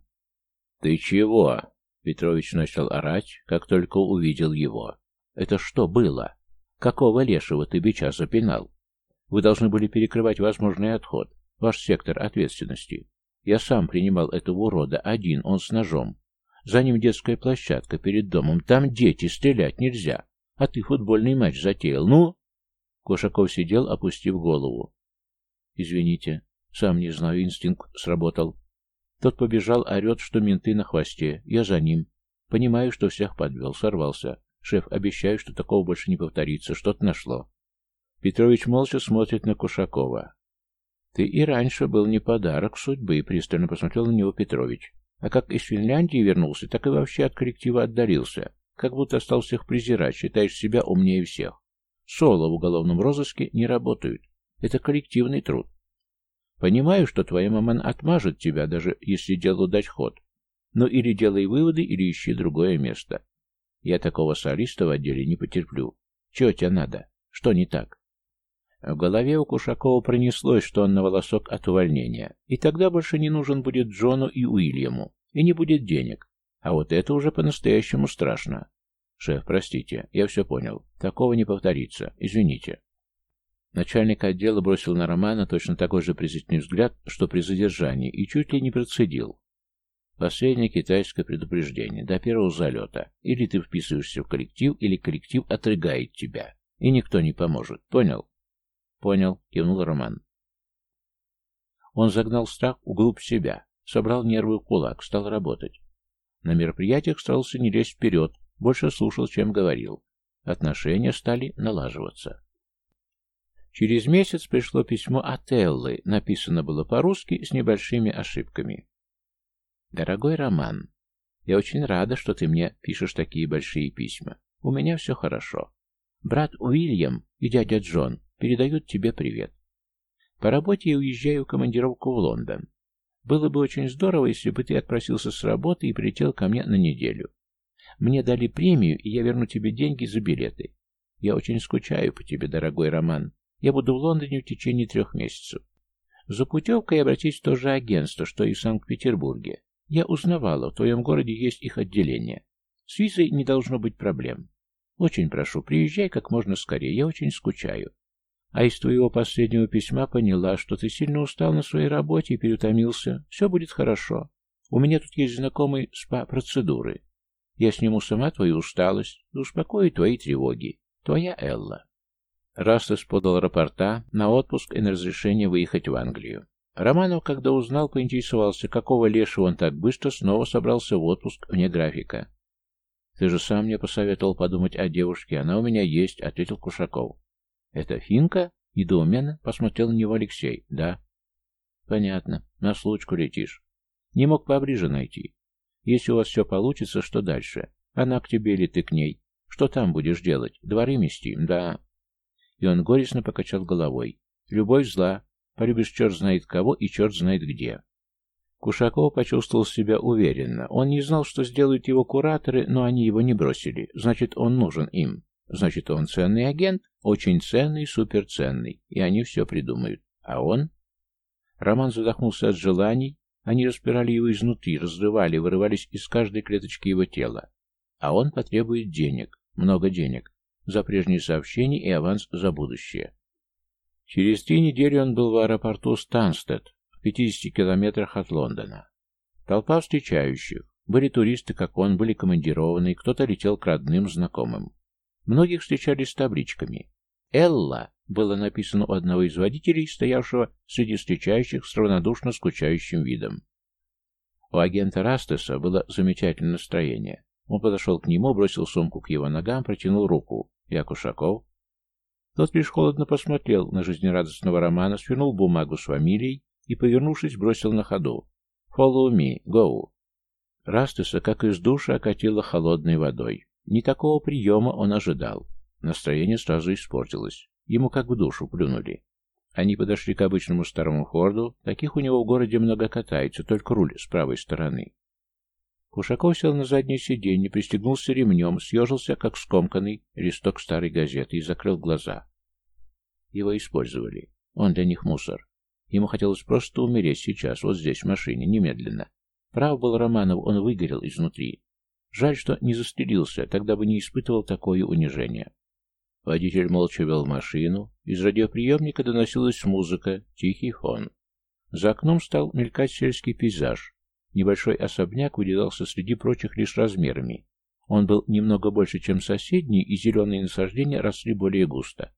«Ты чего?» Петрович начал орать, как только увидел его. «Это что было? Какого лешего ты бича запинал? Вы должны были перекрывать возможный отход, ваш сектор ответственности. Я сам принимал этого урода, один, он с ножом. За ним детская площадка перед домом, там дети, стрелять нельзя. А ты футбольный матч затеял, ну?» Кошаков сидел, опустив голову. «Извините, сам не знаю, инстинкт сработал. Тот побежал, орет, что менты на хвосте. Я за ним. Понимаю, что всех подвел, сорвался. Шеф, обещаю, что такого больше не повторится. Что-то нашло. Петрович молча смотрит на Кушакова. Ты и раньше был не подарок судьбы, пристально посмотрел на него Петрович. А как из Финляндии вернулся, так и вообще от коллектива отдалился. Как будто стал всех презирать, считаешь себя умнее всех. Соло в уголовном розыске не работают. Это коллективный труд. Понимаю, что твоя маман отмажет тебя, даже если делу дать ход. Но или делай выводы, или ищи другое место. Я такого солиста в отделе не потерплю. Чего тебе надо? Что не так? В голове у Кушакова пронеслось, что он на волосок от увольнения. И тогда больше не нужен будет Джону и Уильяму. И не будет денег. А вот это уже по-настоящему страшно. Шеф, простите, я все понял. Такого не повторится. Извините. Начальник отдела бросил на Романа точно такой же презрительный взгляд, что при задержании, и чуть ли не процедил. Последнее китайское предупреждение. До первого залета. Или ты вписываешься в коллектив, или коллектив отрыгает тебя. И никто не поможет. Понял? Понял, кивнул Роман. Он загнал страх углубь себя, собрал нервы в кулак, стал работать. На мероприятиях старался не лезть вперед, больше слушал, чем говорил. Отношения стали налаживаться. Через месяц пришло письмо от Эллы, написано было по-русски с небольшими ошибками. «Дорогой Роман, я очень рада, что ты мне пишешь такие большие письма. У меня все хорошо. Брат Уильям и дядя Джон передают тебе привет. По работе я уезжаю в командировку в Лондон. Было бы очень здорово, если бы ты отпросился с работы и прилетел ко мне на неделю. Мне дали премию, и я верну тебе деньги за билеты. Я очень скучаю по тебе, дорогой Роман. Я буду в Лондоне в течение трех месяцев. За путевкой обратись в то же агентство, что и в Санкт-Петербурге. Я узнавала, в твоем городе есть их отделение. С визой не должно быть проблем. Очень прошу, приезжай как можно скорее, я очень скучаю. А из твоего последнего письма поняла, что ты сильно устал на своей работе и переутомился. Все будет хорошо. У меня тут есть знакомый СПА-процедуры. Я сниму сама твою усталость и успокою твои тревоги. Твоя Элла. Растес подал рапорта на отпуск и на разрешение выехать в Англию. Романов, когда узнал, поинтересовался, какого лешего он так быстро снова собрался в отпуск вне графика. «Ты же сам мне посоветовал подумать о девушке, она у меня есть», — ответил Кушаков. «Это финка?» — недоуменно посмотрел на него Алексей. «Да». Понятно. На случку летишь. Не мог поближе найти. Если у вас все получится, что дальше? Она к тебе или ты к ней? Что там будешь делать? Дворы мести? Да. И он горестно покачал головой. Любовь зла. Полюбишь черт знает кого и черт знает где. Кушаков почувствовал себя уверенно. Он не знал, что сделают его кураторы, но они его не бросили. Значит, он нужен им. Значит, он ценный агент, очень ценный, суперценный. И они все придумают. А он? Роман задохнулся от желаний. Они распирали его изнутри, разрывали, вырывались из каждой клеточки его тела. А он потребует денег, много денег, за прежние сообщения и аванс за будущее. Через три недели он был в аэропорту Станстед, 50 километрах от Лондона. Толпа встречающих. Были туристы, как он, были командированы, кто-то летел к родным, знакомым. Многих встречали с табличками. «Элла» было написано у одного из водителей, стоявшего среди встречающих с равнодушно скучающим видом. У агента Растеса было замечательное настроение. Он подошел к нему, бросил сумку к его ногам, протянул руку. «Я Кушаков». Тот лишь холодно посмотрел на жизнерадостного Романа, свернул бумагу с фамилией и, повернувшись, бросил на ходу. «Follow me, go!» Растеса, как из душа, окатило холодной водой. Не такого приема он ожидал. Настроение сразу испортилось. Ему как в душу плюнули. Они подошли к обычному старому Форду. Таких у него в городе много катается, только руль с правой стороны. Кушаков сел на заднее сиденье, пристегнулся ремнем, съежился, как скомканный листок старой газеты, и закрыл глаза. Его использовали. Он для них мусор. Ему хотелось просто умереть сейчас, вот здесь, в машине, немедленно. Прав был Романов, он выгорел изнутри. Жаль, что не застрелился, тогда бы не испытывал такое унижение. Водитель молча вел машину, из радиоприемника доносилась музыка, тихий фон. За окном стал мелькать сельский пейзаж. Небольшой особняк выделялся среди прочих лишь размерами. Он был немного больше, чем соседний, и зеленые насаждения росли более густо.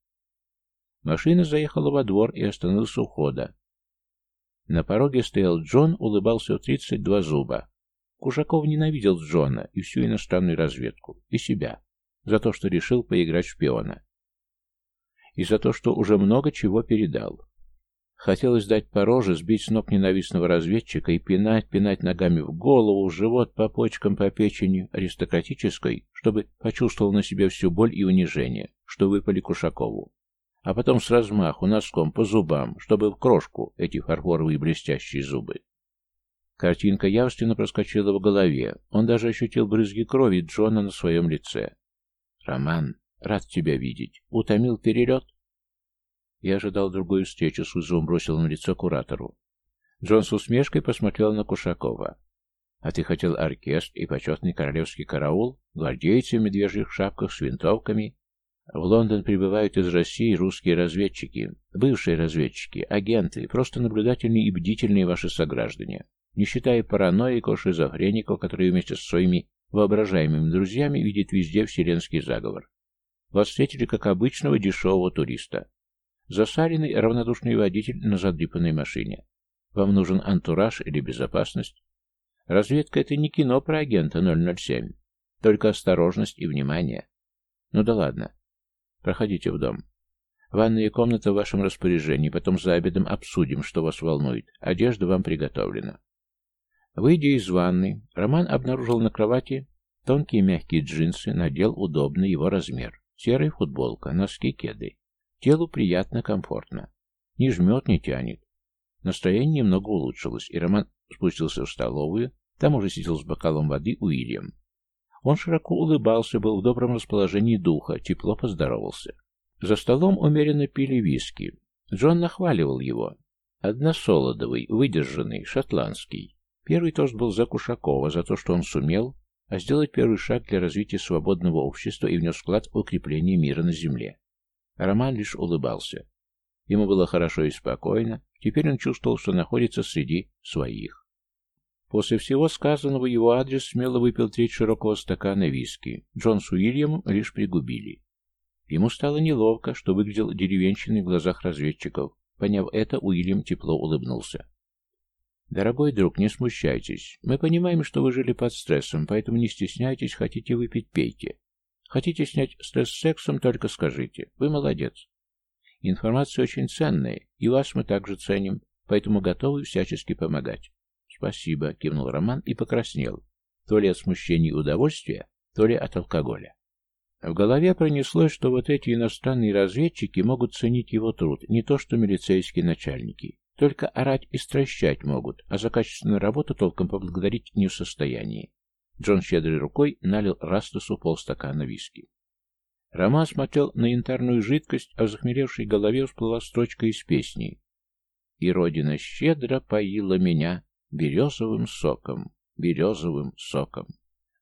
Машина заехала во двор и остановилась у входа. На пороге стоял Джон, улыбался в тридцать два зуба. Кушаков ненавидел Джона и всю иностранную разведку, и себя, за то, что решил поиграть шпиона. И за то, что уже много чего передал. Хотелось дать по роже, сбить с ног ненавистного разведчика и пинать, пинать ногами в голову, в живот, по почкам, по печени, аристократической, чтобы почувствовал на себе всю боль и унижение, что выпали Кушакову а потом с размаху, носком, по зубам, чтобы в крошку эти фарфоровые блестящие зубы. Картинка явственно проскочила в голове. Он даже ощутил брызги крови Джона на своем лице. «Роман, рад тебя видеть. Утомил перелет?» Я ожидал другую встречу, с вызовом бросил на лицо куратору. Джон с усмешкой посмотрел на Кушакова. «А ты хотел оркестр и почетный королевский караул, гвардейцы в медвежьих шапках с винтовками в Лондон прибывают из России русские разведчики, бывшие разведчики, агенты, просто наблюдательные и бдительные ваши сограждане, не считая параноиков, шизофреников, которые вместе со своими воображаемыми друзьями видят везде вселенский заговор. Вас встретили как обычного дешевого туриста. Засаленный, равнодушный водитель на задрипанной машине. Вам нужен антураж или безопасность? Разведка — это не кино про агента 007. Только осторожность и внимание. Ну да ладно. Проходите в дом. Ванная комната в вашем распоряжении, потом за обедом обсудим, что вас волнует. Одежда вам приготовлена. Выйдя из ванны, Роман обнаружил на кровати тонкие мягкие джинсы, надел удобный его размер. Серая футболка, носки, кеды. Телу приятно, комфортно. Не жмет, не тянет. Настроение немного улучшилось, и Роман спустился в столовую. Там уже сидел с бокалом воды Уильям. Он широко улыбался, был в добром расположении духа, тепло поздоровался. За столом умеренно пили виски. Джон нахваливал его. Односолодовый, выдержанный, шотландский. Первый тост был за Кушакова, за то, что он сумел, а сделать первый шаг для развития свободного общества и внес вклад в укрепление мира на земле. Роман лишь улыбался. Ему было хорошо и спокойно, теперь он чувствовал, что находится среди своих. После всего сказанного его адрес смело выпил треть широкого стакана виски. Джон с Уильямом лишь пригубили. Ему стало неловко, что выглядел деревенщиной в глазах разведчиков. Поняв это, Уильям тепло улыбнулся. «Дорогой друг, не смущайтесь. Мы понимаем, что вы жили под стрессом, поэтому не стесняйтесь, хотите выпить – пейте. Хотите снять стресс сексом – только скажите. Вы молодец. Информация очень ценная, и вас мы также ценим. поэтому готовы всячески помогать. «Спасибо», — кивнул Роман и покраснел. То ли от смущения и удовольствия, то ли от алкоголя. В голове пронеслось, что вот эти иностранные разведчики могут ценить его труд, не то что милицейские начальники. Только орать и стращать могут, а за качественную работу толком поблагодарить не в состоянии. Джон щедрой рукой налил Растасу полстакана виски. Роман смотрел на янтарную жидкость, а в захмелевшей голове всплыла строчка из песни. «И родина щедро поила меня березовым соком, березовым соком».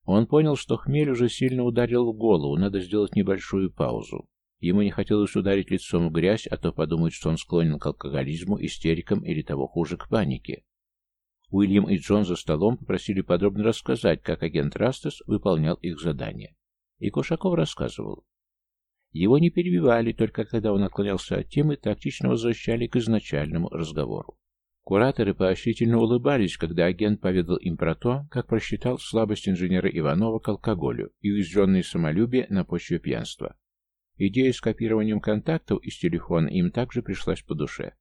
Он понял, что хмель уже сильно ударил в голову, надо сделать небольшую паузу. Ему не хотелось ударить лицом в грязь, а то подумают, что он склонен к алкоголизму, истерикам или того хуже, к панике. Уильям и Джон за столом попросили подробно рассказать, как агент Растес выполнял их задание. И Кушаков рассказывал. Его не перебивали, только когда он отклонялся от темы, тактично возвращали к изначальному разговору. Кураторы поощрительно улыбались, когда агент поведал им про то, как просчитал слабость инженера Иванова к алкоголю и уязвленные самолюбие на почве пьянства. Идея с копированием контактов из телефона им также пришлась по душе.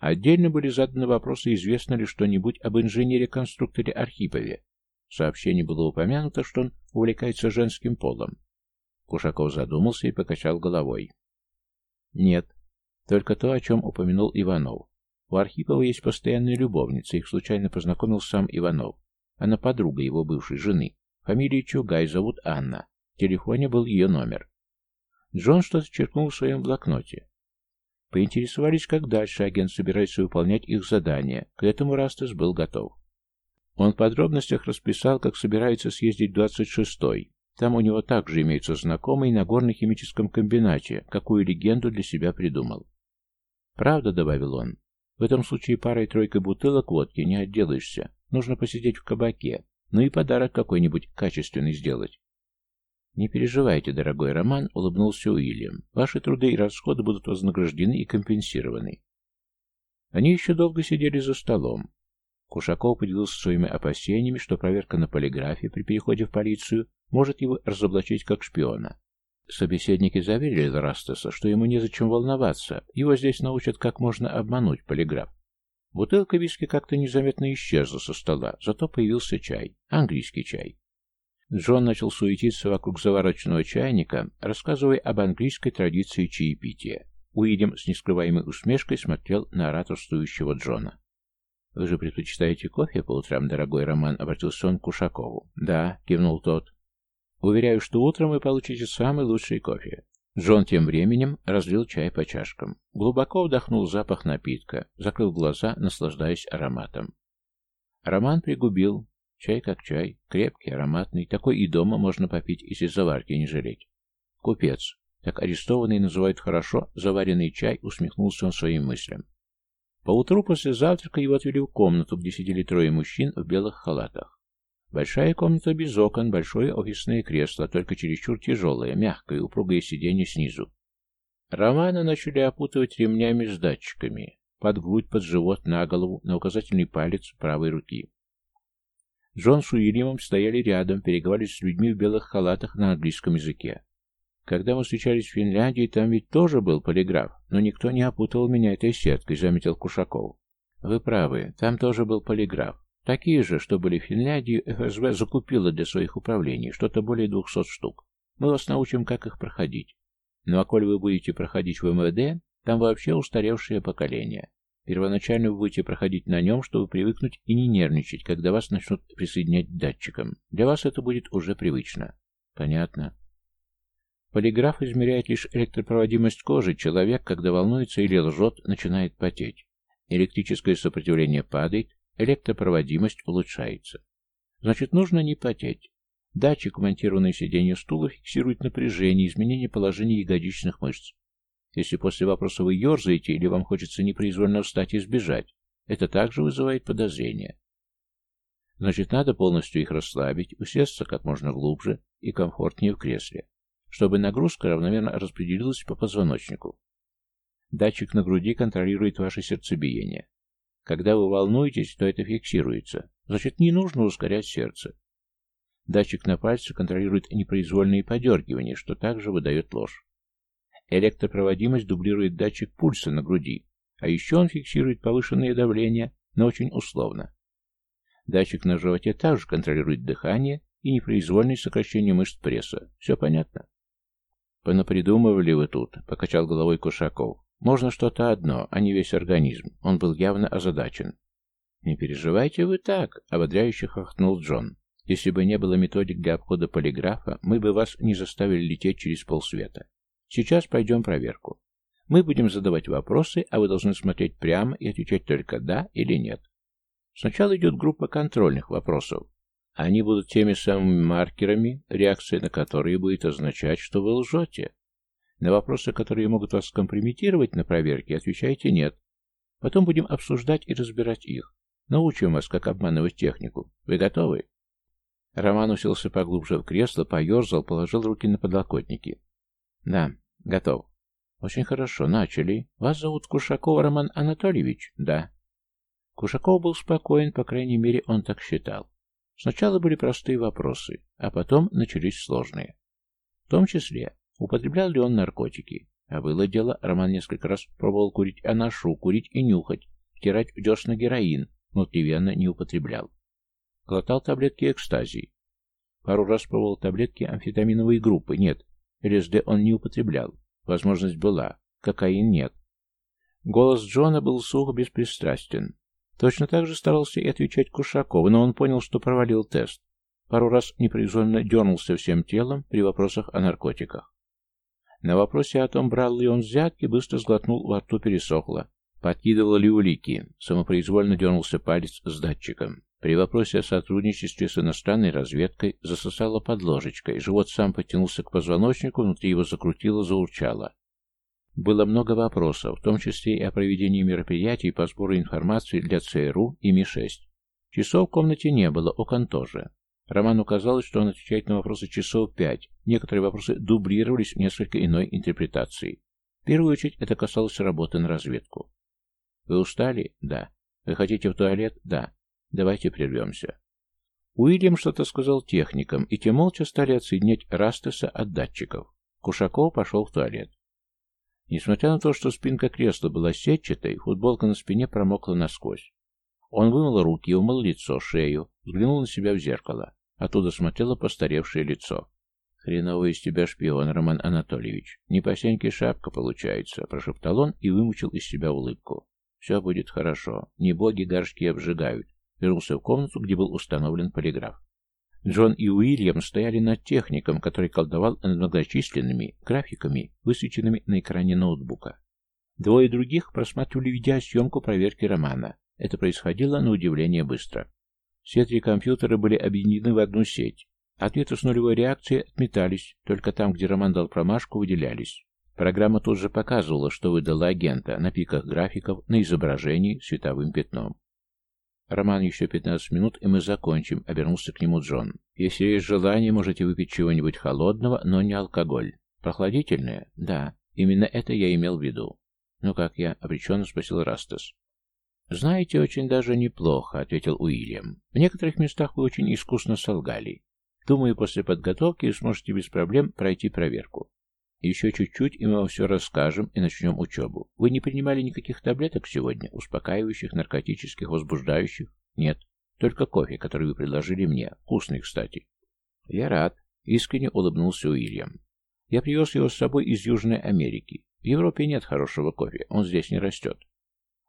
Отдельно были заданы вопросы, известно ли что-нибудь об инженере-конструкторе Архипове. В сообщении было упомянуто, что он увлекается женским полом. Кушаков задумался и покачал головой. Нет, только то, о чем упомянул Иванов. У Архипова есть постоянная любовница, их случайно познакомил сам Иванов. Она подруга его бывшей жены. Фамилия Чугай, зовут Анна. В телефоне был ее номер. Джон что-то черкнул в своем блокноте. Поинтересовались, как дальше агент собирается выполнять их задание. К этому Растес был готов. Он в подробностях расписал, как собирается съездить в 26-й. Там у него также имеются знакомые на горно-химическом комбинате, какую легенду для себя придумал. «Правда», — добавил он, — «в этом случае парой-тройкой бутылок водки не отделаешься. Нужно посидеть в кабаке, ну и подарок какой-нибудь качественный сделать. «Не переживайте, дорогой Роман», — улыбнулся Уильям. «Ваши труды и расходы будут вознаграждены и компенсированы». Они еще долго сидели за столом. Кушаков поделился своими опасениями, что проверка на полиграфе при переходе в полицию может его разоблачить как шпиона. Собеседники заверили Растеса, что ему незачем волноваться, его здесь научат, как можно обмануть полиграф. Бутылка виски как-то незаметно исчезла со стола, зато появился чай, английский чай. Джон начал суетиться вокруг заварочного чайника, рассказывая об английской традиции чаепития. Уильям с нескрываемой усмешкой смотрел на ораторствующего Джона. «Вы же предпочитаете кофе по утрам, дорогой Роман?» — обратился он к Ушакову. «Да», — кивнул тот. «Уверяю, что утром вы получите самый лучший кофе». Джон тем временем разлил чай по чашкам. Глубоко вдохнул запах напитка, закрыл глаза, наслаждаясь ароматом. Роман пригубил, Чай как чай, крепкий, ароматный, такой и дома можно попить, если заварки не жалеть. Купец, так арестованный называют хорошо заваренный чай, усмехнулся он своим мыслям. Поутру после завтрака его отвели в комнату, где сидели трое мужчин в белых халатах. Большая комната без окон, большое офисное кресло, только чересчур тяжелое, мягкое, упругое сиденье снизу. Романа начали опутывать ремнями с датчиками. Под грудь, под живот, на голову, на указательный палец правой руки. Джон с Уильямом стояли рядом, переговаривались с людьми в белых халатах на английском языке. Когда мы встречались в Финляндии, там ведь тоже был полиграф, но никто не опутывал меня этой сеткой, заметил Кушаков. Вы правы, там тоже был полиграф. Такие же, что были в Финляндии, ФСБ закупила для своих управлений, что-то более двухсот штук. Мы вас научим, как их проходить. Ну а коль вы будете проходить в МВД, там вообще устаревшее поколение. Первоначально вы будете проходить на нем, чтобы привыкнуть и не нервничать, когда вас начнут присоединять к датчикам. Для вас это будет уже привычно. Понятно. Полиграф измеряет лишь электропроводимость кожи. Человек, когда волнуется или лжет, начинает потеть. Электрическое сопротивление падает, электропроводимость улучшается. Значит, нужно не потеть. Датчик, монтированный в сиденье стула, фиксирует напряжение, изменение положения ягодичных мышц. Если после вопроса вы ерзаете или вам хочется непроизвольно встать и сбежать, это также вызывает подозрение. Значит, надо полностью их расслабить, усесться как можно глубже и комфортнее в кресле, чтобы нагрузка равномерно распределилась по позвоночнику. Датчик на груди контролирует ваше сердцебиение. Когда вы волнуетесь, то это фиксируется. Значит, не нужно ускорять сердце. Датчик на пальце контролирует непроизвольные подергивания, что также выдает ложь. Электропроводимость дублирует датчик пульса на груди, А еще он фиксирует повышенное давление, но очень условно. Датчик на животе также контролирует дыхание и непроизвольное сокращение мышц пресса. Все понятно? «Понапридумывали вы тут», — покачал головой Кушаков. «Можно что-то одно, а не весь организм». Он был явно озадачен. «Не переживайте вы так», — ободряюще хохотнул Джон. «Если бы не было методик для обхода полиграфа, мы бы вас не заставили лететь через полсвета. Сейчас пойдем проверку. Мы будем задавать вопросы, а вы должны смотреть прямо и отвечать только «да» или «нет». Сначала идет группа контрольных вопросов. Они будут теми самыми маркерами, реакция на которые будет означать, что вы лжете. На вопросы, которые могут вас скомпрометировать на проверке, отвечайте «нет». Потом будем обсуждать и разбирать их. Научим вас, как обманывать технику. Вы готовы?» Роман уселся поглубже в кресло, поерзал, положил руки на подлокотники. «Да, готов». «Очень хорошо, начали. Вас зовут Кушаков Роман Анатольевич?» «Да». Кушаков был спокоен, по крайней мере, он так считал. Сначала были простые вопросы, а потом начались сложные. В том числе, употреблял ли он наркотики. А было дело, Роман несколько раз пробовал курить анашу, курить и нюхать, втирать в десна героин, внутривенно не употреблял. Глотал таблетки экстазии. Пару раз пробовал таблетки амфетаминовой группы, нет. ЛСД он не употреблял. Возможность была. Кокаин нет. Голос Джона был сухо беспристрастен. Точно так же старался и отвечать Кушаков, но он понял, что провалил тест. Пару раз непроизвольно дернулся всем телом при вопросах о наркотиках. На вопросе о том, брал ли он взятки, быстро сглотнул, во рту пересохло. Подкидывал ли улики? Самопроизвольно дернулся палец с датчиком. При вопросе о сотрудничестве с иностранной разведкой засосало под ложечкой, живот сам потянулся к позвоночнику, внутри его закрутило, заурчало. Было много вопросов, в том числе и о проведении мероприятий по сбору информации для ЦРУ и Ми-6. Часов в комнате не было, окон тоже. Роману казалось, что он отвечает на вопросы часов пять. Некоторые вопросы дублировались в несколько иной интерпретации. В первую очередь это касалось работы на разведку. Вы устали? Да. Вы хотите в туалет? Да. Давайте прервемся. Уильям что-то сказал техникам, и те молча стали отсоединять Растеса от датчиков. Кушаков пошел в туалет. Несмотря на то, что спинка кресла была сетчатой, футболка на спине промокла насквозь. Он вымыл руки, умыл лицо, шею, взглянул на себя в зеркало. Оттуда смотрело постаревшее лицо. «Хреновый из тебя шпион, Роман Анатольевич. Не по шапка получается», — прошептал он и вымучил из себя улыбку. Все будет хорошо. Не боги горшки обжигают. Вернулся в комнату, где был установлен полиграф. Джон и Уильям стояли над техником, который колдовал над многочисленными графиками, высвеченными на экране ноутбука. Двое других просматривали видеосъемку проверки романа. Это происходило на удивление быстро. Все три компьютера были объединены в одну сеть. Ответы с нулевой реакцией отметались, только там, где роман дал промашку, выделялись. Программа тут же показывала, что выдала агента на пиках графиков на изображении световым пятном. «Роман, еще 15 минут, и мы закончим», — обернулся к нему Джон. «Если есть желание, можете выпить чего-нибудь холодного, но не алкоголь. Прохладительное? Да, именно это я имел в виду». «Ну как я?» — обреченно спросил Растес. «Знаете, очень даже неплохо», — ответил Уильям. «В некоторых местах вы очень искусно солгали. Думаю, после подготовки сможете без проблем пройти проверку. Еще чуть-чуть, и мы вам все расскажем и начнем учебу. Вы не принимали никаких таблеток сегодня? Успокаивающих, наркотических, возбуждающих? Нет. Только кофе, который вы предложили мне. Вкусный, кстати. Я рад. Искренне улыбнулся Уильям. Я привез его с собой из Южной Америки. В Европе нет хорошего кофе, он здесь не растет.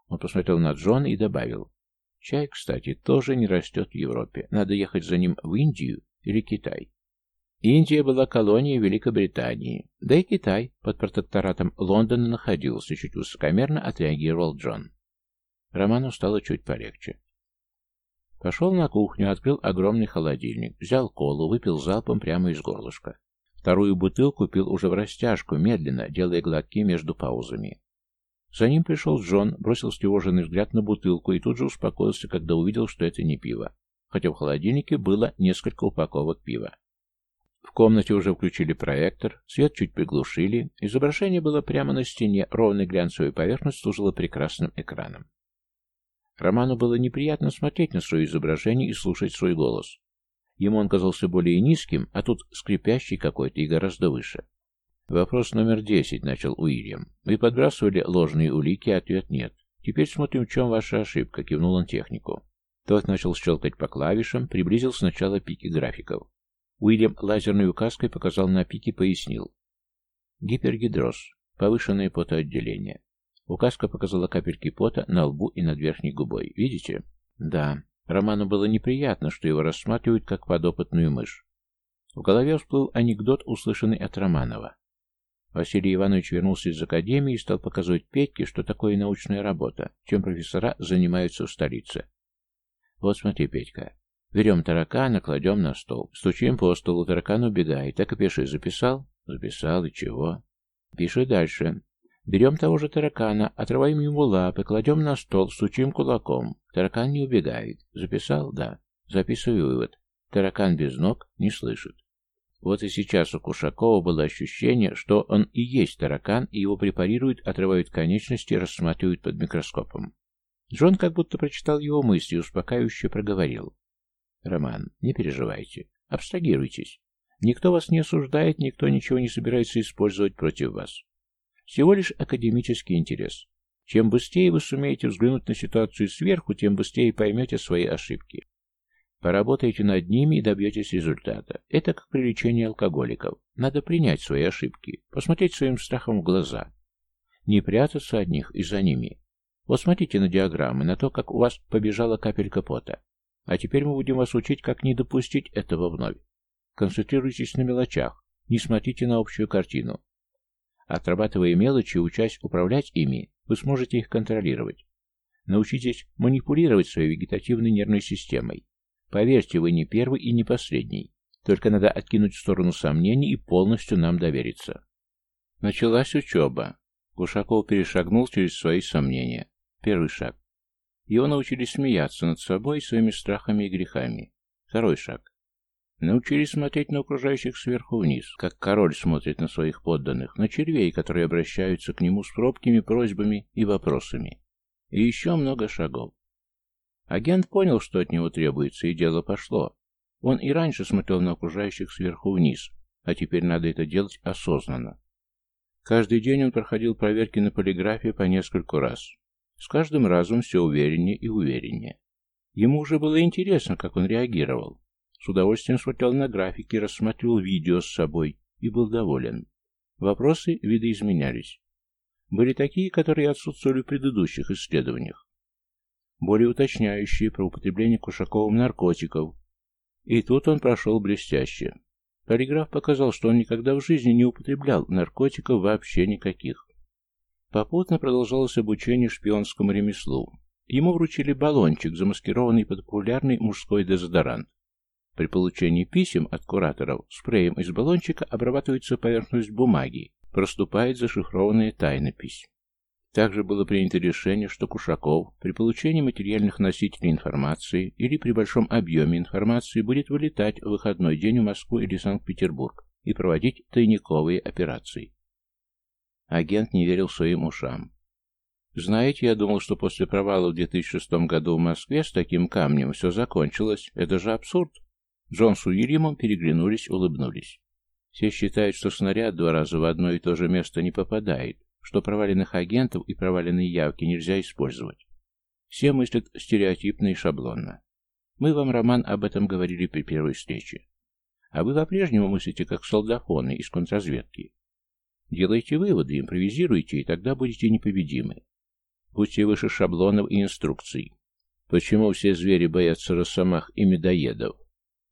Он посмотрел на Джона и добавил. Чай, кстати, тоже не растет в Европе. Надо ехать за ним в Индию или Китай. Индия была колонией Великобритании, да и Китай под протекторатом Лондона находился, чуть высокомерно отреагировал Джон. Роману стало чуть полегче. Пошел на кухню, открыл огромный холодильник, взял колу, выпил залпом прямо из горлышка. Вторую бутылку пил уже в растяжку, медленно, делая глотки между паузами. За ним пришел Джон, бросил встревоженный взгляд на бутылку и тут же успокоился, когда увидел, что это не пиво, хотя в холодильнике было несколько упаковок пива. В комнате уже включили проектор, свет чуть приглушили, изображение было прямо на стене, ровная глянцевая поверхность служила прекрасным экраном. Роману было неприятно смотреть на свое изображение и слушать свой голос. Ему он казался более низким, а тут скрипящий какой-то и гораздо выше. «Вопрос номер десять», — начал Уильям. «Вы подбрасывали ложные улики, ответ нет. Теперь смотрим, в чем ваша ошибка, кивнул он технику. Тот начал щелкать по клавишам, приблизил сначала пики графиков. Уильям лазерной указкой показал на пики, пояснил. Гипергидроз. Повышенное потоотделение. Указка показала капельки пота на лбу и над верхней губой. Видите? Да. Роману было неприятно, что его рассматривают как подопытную мышь. В голове всплыл анекдот, услышанный от Романова. Василий Иванович вернулся из академии и стал показывать Петьке, что такое научная работа, чем профессора занимаются в столице. Вот смотри, Петька. Берем таракана, кладем на стол. Стучим по столу, таракан убегает. Так и пиши. Записал? Записал. И чего? Пиши дальше. Берем того же таракана, отрываем ему лапы, кладем на стол, стучим кулаком. Таракан не убегает. Записал? Да. Записываю вывод. Таракан без ног не слышит. Вот и сейчас у Кушакова было ощущение, что он и есть таракан, и его препарируют, отрывают конечности, рассматривают под микроскопом. Джон как будто прочитал его мысли и успокаивающе проговорил. «Роман, не переживайте. Абстрагируйтесь. Никто вас не осуждает, никто ничего не собирается использовать против вас. Всего лишь академический интерес. Чем быстрее вы сумеете взглянуть на ситуацию сверху, тем быстрее поймете свои ошибки. Поработайте над ними и добьетесь результата. Это как при лечении алкоголиков. Надо принять свои ошибки, посмотреть своим страхом в глаза. Не прятаться от них и за ними. Вот смотрите на диаграммы, на то, как у вас побежала капелька пота. А теперь мы будем вас учить, как не допустить этого вновь. Концентрируйтесь на мелочах, не смотрите на общую картину. Отрабатывая мелочи, учась управлять ими, вы сможете их контролировать. Научитесь манипулировать своей вегетативной нервной системой. Поверьте, вы не первый и не последний. Только надо откинуть в сторону сомнений и полностью нам довериться. Началась учеба. Гушаков перешагнул через свои сомнения. Первый шаг. Его научили смеяться над собой своими страхами и грехами. Второй шаг. Научились смотреть на окружающих сверху вниз, как король смотрит на своих подданных, на червей, которые обращаются к нему с пробкими просьбами и вопросами. И еще много шагов. Агент понял, что от него требуется, и дело пошло. Он и раньше смотрел на окружающих сверху вниз, а теперь надо это делать осознанно. Каждый день он проходил проверки на полиграфе по нескольку раз. С каждым разом все увереннее и увереннее. Ему уже было интересно, как он реагировал. С удовольствием смотрел на графики, рассматривал видео с собой и был доволен. Вопросы видоизменялись. Были такие, которые отсутствовали в предыдущих исследованиях более уточняющие про употребление Кушаковым наркотиков. И тут он прошел блестяще. Полиграф показал, что он никогда в жизни не употреблял наркотиков вообще никаких. Попутно продолжалось обучение шпионскому ремеслу. Ему вручили баллончик, замаскированный под популярный мужской дезодорант. При получении писем от кураторов спреем из баллончика обрабатывается поверхность бумаги, проступает зашифрованная тайнопись. Также было принято решение, что Кушаков при получении материальных носителей информации или при большом объеме информации будет вылетать в выходной день в Москву или Санкт-Петербург и проводить тайниковые операции. Агент не верил своим ушам. «Знаете, я думал, что после провала в 2006 году в Москве с таким камнем все закончилось. Это же абсурд!» Джон с Уильямом переглянулись, улыбнулись. Все считают, что снаряд два раза в одно и то же место не попадает, что проваленных агентов и проваленные явки нельзя использовать. Все мыслят стереотипно и шаблонно. Мы вам, Роман, об этом говорили при первой встрече. А вы по-прежнему мыслите как солдафоны из контрразведки. Делайте выводы, импровизируйте, и тогда будете непобедимы. Будьте выше шаблонов и инструкций. Почему все звери боятся росомах и медоедов?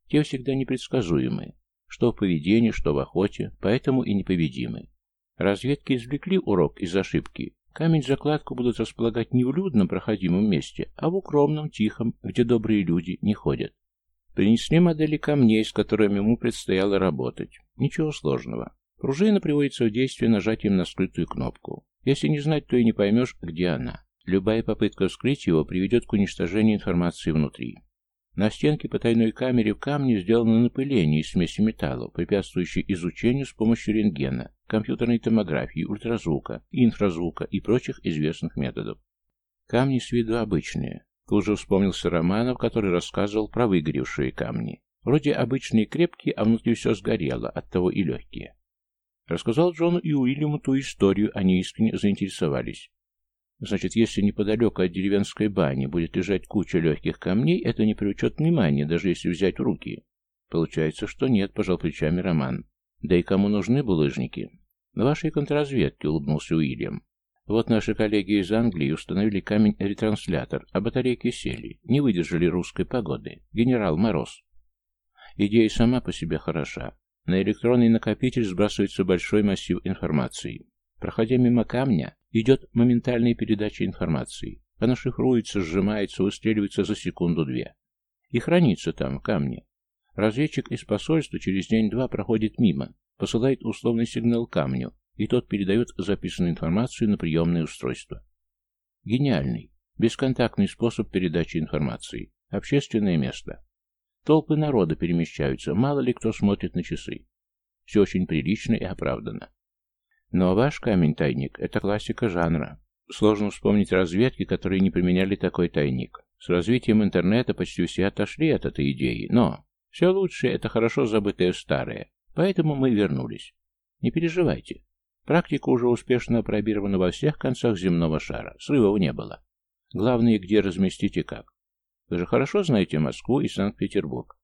Те всегда непредсказуемы. Что в поведении, что в охоте, поэтому и непобедимы. Разведки извлекли урок из ошибки. Камень-закладку будут располагать не в людном проходимом месте, а в укромном, тихом, где добрые люди не ходят. Принесли модели камней, с которыми ему предстояло работать. Ничего сложного. Пружина приводится в действие нажатием на скрытую кнопку. Если не знать, то и не поймешь, где она. Любая попытка вскрыть его приведет к уничтожению информации внутри. На стенке по тайной камере в камне сделано напыление из смеси металлов, препятствующее изучению с помощью рентгена, компьютерной томографии, ультразвука, инфразвука и прочих известных методов. Камни с виду обычные. Тут же вспомнился Романов, который рассказывал про выгоревшие камни. Вроде обычные крепкие, а внутри все сгорело, оттого и легкие. Рассказал Джону и Уильяму ту историю, они искренне заинтересовались. Значит, если неподалеку от деревенской бани будет лежать куча легких камней, это не привлечет внимания, даже если взять в руки. Получается, что нет, пожал плечами Роман. Да и кому нужны булыжники? На вашей контрразведке, улыбнулся Уильям. Вот наши коллеги из Англии установили камень-ретранслятор, а батарейки сели, не выдержали русской погоды. Генерал Мороз. Идея сама по себе хороша. На электронный накопитель сбрасывается большой массив информации. Проходя мимо камня, идет моментальная передача информации. Она шифруется, сжимается, выстреливается за секунду-две. И хранится там, в камне. Разведчик из посольства через день-два проходит мимо, посылает условный сигнал камню, и тот передает записанную информацию на приемное устройство. Гениальный, бесконтактный способ передачи информации. Общественное место. Толпы народа перемещаются, мало ли кто смотрит на часы. Все очень прилично и оправдано. Но ваш камень-тайник – это классика жанра. Сложно вспомнить разведки, которые не применяли такой тайник. С развитием интернета почти все отошли от этой идеи, но все лучшее – это хорошо забытое старое, поэтому мы вернулись. Не переживайте. Практика уже успешно опробирована во всех концах земного шара, срывов не было. Главное, где разместить и как. Вы же хорошо знаете Москву и Санкт-Петербург.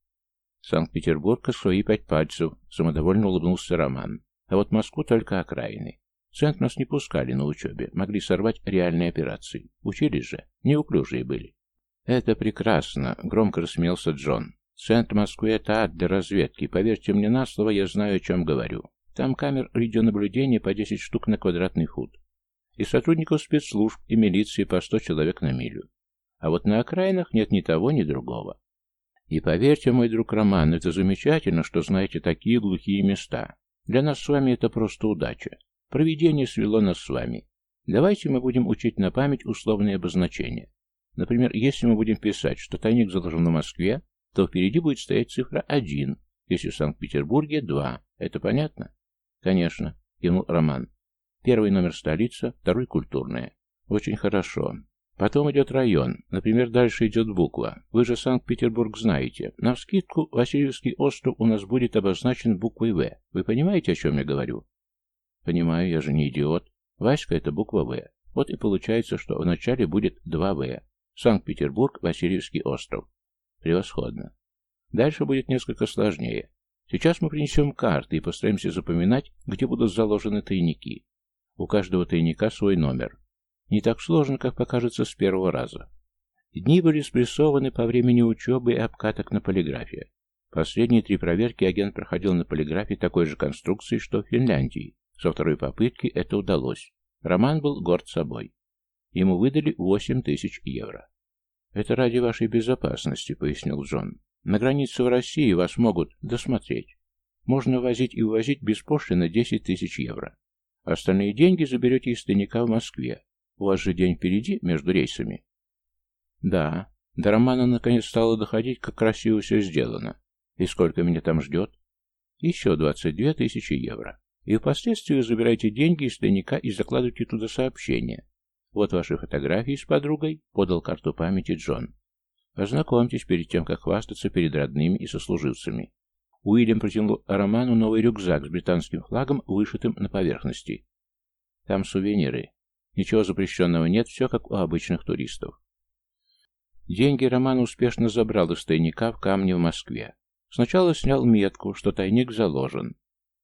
Санкт-Петербург – свои пять пальцев, самодовольно улыбнулся Роман. А вот Москву только окраины. Центр нас не пускали на учебе, могли сорвать реальные операции. Учились же, неуклюжие были. «Это прекрасно», — громко рассмеялся Джон. Центр Москвы — это ад для разведки. Поверьте мне на слово, я знаю, о чем говорю. Там камер видеонаблюдения по 10 штук на квадратный фут. И сотрудников спецслужб, и милиции по 100 человек на милю. А вот на окраинах нет ни того, ни другого. И поверьте, мой друг Роман, это замечательно, что знаете такие глухие места. Для нас с вами это просто удача. Провидение свело нас с вами. Давайте мы будем учить на память условные обозначения. Например, если мы будем писать, что тайник заложен в Москве, то впереди будет стоять цифра 1, если в Санкт-Петербурге 2. Это понятно? Конечно, кивнул Роман. Первый номер столица, второй культурная. Очень хорошо. Потом идет район. Например, дальше идет буква. Вы же Санкт-Петербург знаете. На вскидку Васильевский остров у нас будет обозначен буквой «В». Вы понимаете, о чем я говорю? Понимаю, я же не идиот. Васька — это буква «В». Вот и получается, что вначале будет два «В». Санкт-Петербург, Васильевский остров. Превосходно. Дальше будет несколько сложнее. Сейчас мы принесем карты и постараемся запоминать, где будут заложены тайники. У каждого тайника свой номер. Не так сложно, как покажется с первого раза. Дни были спрессованы по времени учебы и обкаток на полиграфе. Последние три проверки агент проходил на полиграфе такой же конструкции, что в Финляндии. Со второй попытки это удалось. Роман был горд собой. Ему выдали 8 тысяч евро. «Это ради вашей безопасности», — пояснил Джон. «На границе в России вас могут досмотреть. Можно возить и увозить без пошлины 10 тысяч евро. Остальные деньги заберете из тайника в Москве. У вас же день впереди между рейсами». «Да». До Романа наконец стало доходить, как красиво все сделано. «И сколько меня там ждет?» «Еще 22 тысячи евро. И впоследствии забирайте деньги из тайника и закладывайте туда сообщение. Вот ваши фотографии с подругой, подал карту памяти Джон. Ознакомьтесь перед тем, как хвастаться перед родными и сослуживцами. Уильям протянул Роману новый рюкзак с британским флагом, вышитым на поверхности. Там сувениры. Ничего запрещенного нет, все как у обычных туристов. Деньги Роман успешно забрал из тайника в камне в Москве. Сначала снял метку, что тайник заложен.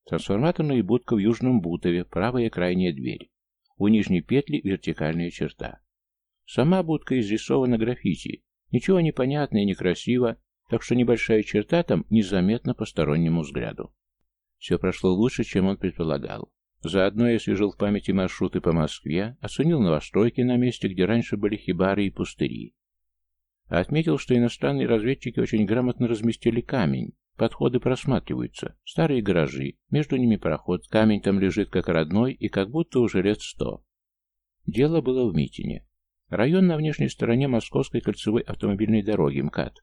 Трансформаторная будка в Южном Бутове, правая крайняя дверь. У нижней петли вертикальная черта. Сама будка изрисована граффити. Ничего не понятно и некрасиво, так что небольшая черта там незаметна постороннему взгляду. Все прошло лучше, чем он предполагал. Заодно я освежил в памяти маршруты по Москве, оценил новостройки на месте, где раньше были хибары и пустыри. Отметил, что иностранные разведчики очень грамотно разместили камень. Подходы просматриваются. Старые гаражи, между ними проход, камень там лежит как родной и как будто уже лет сто. Дело было в Митине. Район на внешней стороне Московской кольцевой автомобильной дороги МКАД.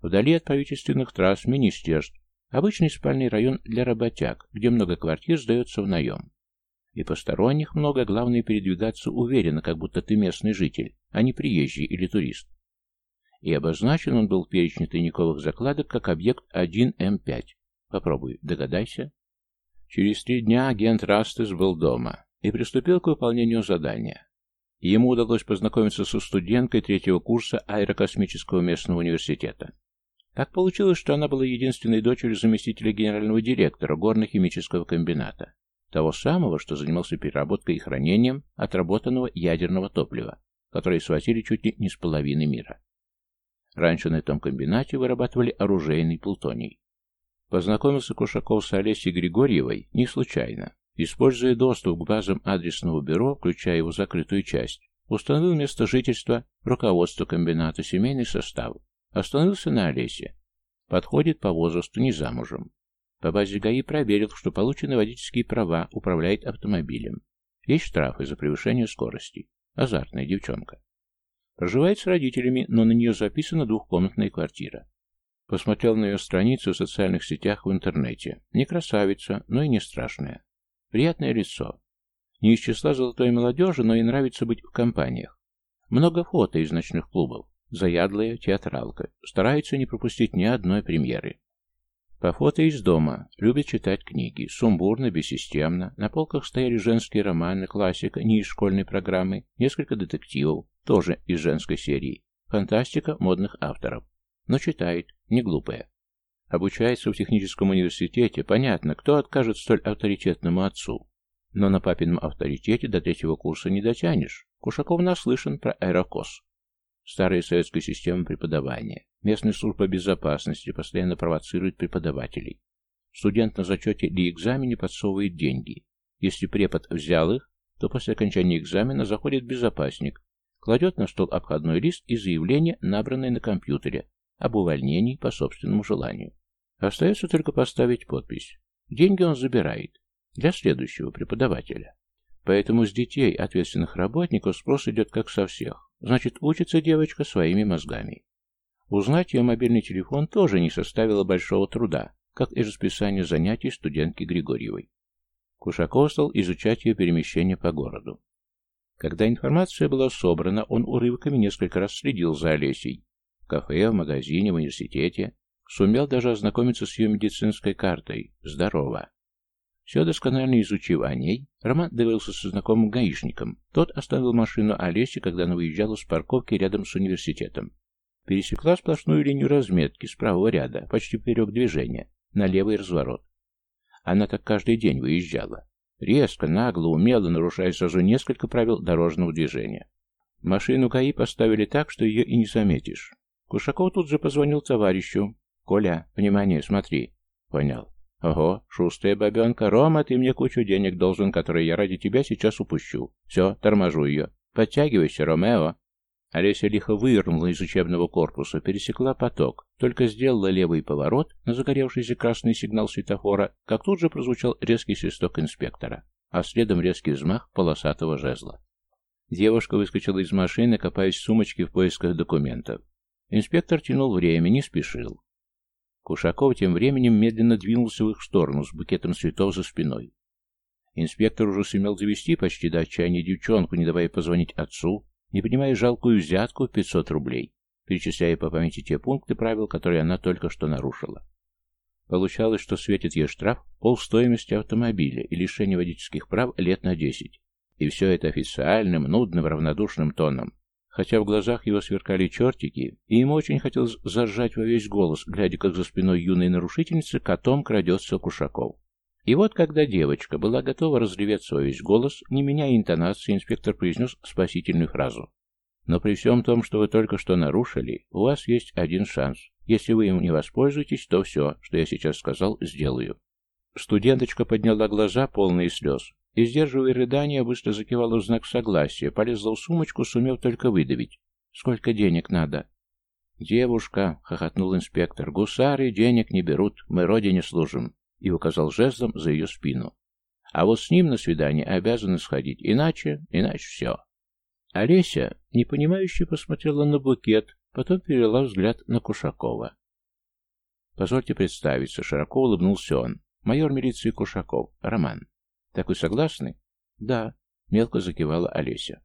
Вдали от правительственных трасс, министерств. Обычный спальный район для работяг, где много квартир сдается в наем. И посторонних много, главное передвигаться уверенно, как будто ты местный житель, а не приезжий или турист и обозначен он был в перечне тайниковых закладок как объект 1М5. Попробуй, догадайся. Через три дня агент Растес был дома и приступил к выполнению задания. ему удалось познакомиться со студенткой третьего курса аэрокосмического местного университета. Так получилось, что она была единственной дочерью заместителя генерального директора горно-химического комбината, того самого, что занимался переработкой и хранением отработанного ядерного топлива, которое свозили чуть ли не с половины мира. Раньше на этом комбинате вырабатывали оружейный плутоний. Познакомился Кушаков с Олесей Григорьевой не случайно. Используя доступ к базам адресного бюро, включая его закрытую часть, установил место жительства, руководство комбината, семейный состав. Остановился на Олесе. Подходит по возрасту, не замужем. По базе ГАИ проверил, что получены водительские права, управляет автомобилем. Есть штрафы за превышение скорости. Азартная девчонка. Проживает с родителями, но на нее записана двухкомнатная квартира. Посмотрел на ее страницу в социальных сетях в интернете. Не красавица, но и не страшная. Приятное лицо. Не из числа золотой молодежи, но и нравится быть в компаниях. Много фото из ночных клубов. Заядлая театралка. Старается не пропустить ни одной премьеры. По фото из дома. Любит читать книги. Сумбурно, бессистемно. На полках стояли женские романы, классика, не из школьной программы, несколько детективов, тоже из женской серии. Фантастика модных авторов. Но читает, не глупая. Обучается в техническом университете, понятно, кто откажет столь авторитетному отцу. Но на папином авторитете до третьего курса не дотянешь. Кушаков наслышан про аэрокос. Старая советская система преподавания. Местная служба безопасности постоянно провоцирует преподавателей. Студент на зачете или экзамене подсовывает деньги. Если препод взял их, то после окончания экзамена заходит безопасник, кладет на стол обходной лист и заявление, набранное на компьютере, об увольнении по собственному желанию. Остается только поставить подпись. Деньги он забирает. Для следующего преподавателя. Поэтому с детей, ответственных работников, спрос идет как со всех. Значит, учится девочка своими мозгами. Узнать ее мобильный телефон тоже не составило большого труда, как и расписание занятий студентки Григорьевой. Кушаков стал изучать ее перемещение по городу. Когда информация была собрана, он урывками несколько раз следил за Олесей. В кафе, в магазине, в университете, Сумел даже ознакомиться с ее медицинской картой. Здорово. Все досконально изучив о ней, Роман доверился со знакомым гаишником. Тот оставил машину Олесе, когда она выезжала с парковки рядом с университетом. Пересекла сплошную линию разметки с правого ряда, почти вперед движения, на левый разворот. Она так каждый день выезжала. Резко, нагло, умело, нарушая сразу несколько правил дорожного движения. Машину ГАИ поставили так, что ее и не заметишь. Кушаков тут же позвонил товарищу, «Коля, внимание, смотри». «Понял». «Ого, шустая бабенка. Рома, ты мне кучу денег должен, которые я ради тебя сейчас упущу. Все, торможу ее. Подтягивайся, Ромео». Олеся лихо вывернула из учебного корпуса, пересекла поток, только сделала левый поворот на загоревшийся красный сигнал светофора, как тут же прозвучал резкий свисток инспектора, а следом резкий взмах полосатого жезла. Девушка выскочила из машины, копаясь в сумочке в поисках документов. Инспектор тянул время, не спешил. Кушаков тем временем медленно двинулся в их сторону с букетом цветов за спиной. Инспектор уже сумел завести почти до отчаяния девчонку, не давая позвонить отцу, не понимая жалкую взятку в 500 рублей, перечисляя по памяти те пункты правил, которые она только что нарушила. Получалось, что светит ей штраф пол стоимости автомобиля и лишение водительских прав лет на 10. И все это официальным, нудным, равнодушным тоном хотя в глазах его сверкали чертики, и ему очень хотелось заржать во весь голос, глядя, как за спиной юной нарушительницы котом крадется Кушаков. И вот, когда девочка была готова разреветься во весь голос, не меняя интонации, инспектор произнес спасительную фразу. «Но при всем том, что вы только что нарушили, у вас есть один шанс. Если вы им не воспользуетесь, то все, что я сейчас сказал, сделаю». Студенточка подняла глаза, полные слез, и, сдерживая рыдания, быстро закивала в знак согласия, полезла в сумочку, сумев только выдавить. «Сколько денег надо?» «Девушка», — хохотнул инспектор, — «гусары денег не берут, мы родине служим», и указал жезлом за ее спину. «А вот с ним на свидание обязаны сходить, иначе, иначе все». Олеся, непонимающе, посмотрела на букет, потом перевела взгляд на Кушакова. «Позвольте представиться», — широко улыбнулся он. «Майор милиции Кушаков, Роман». Так вы согласны? Да, мелко закивала Олеся.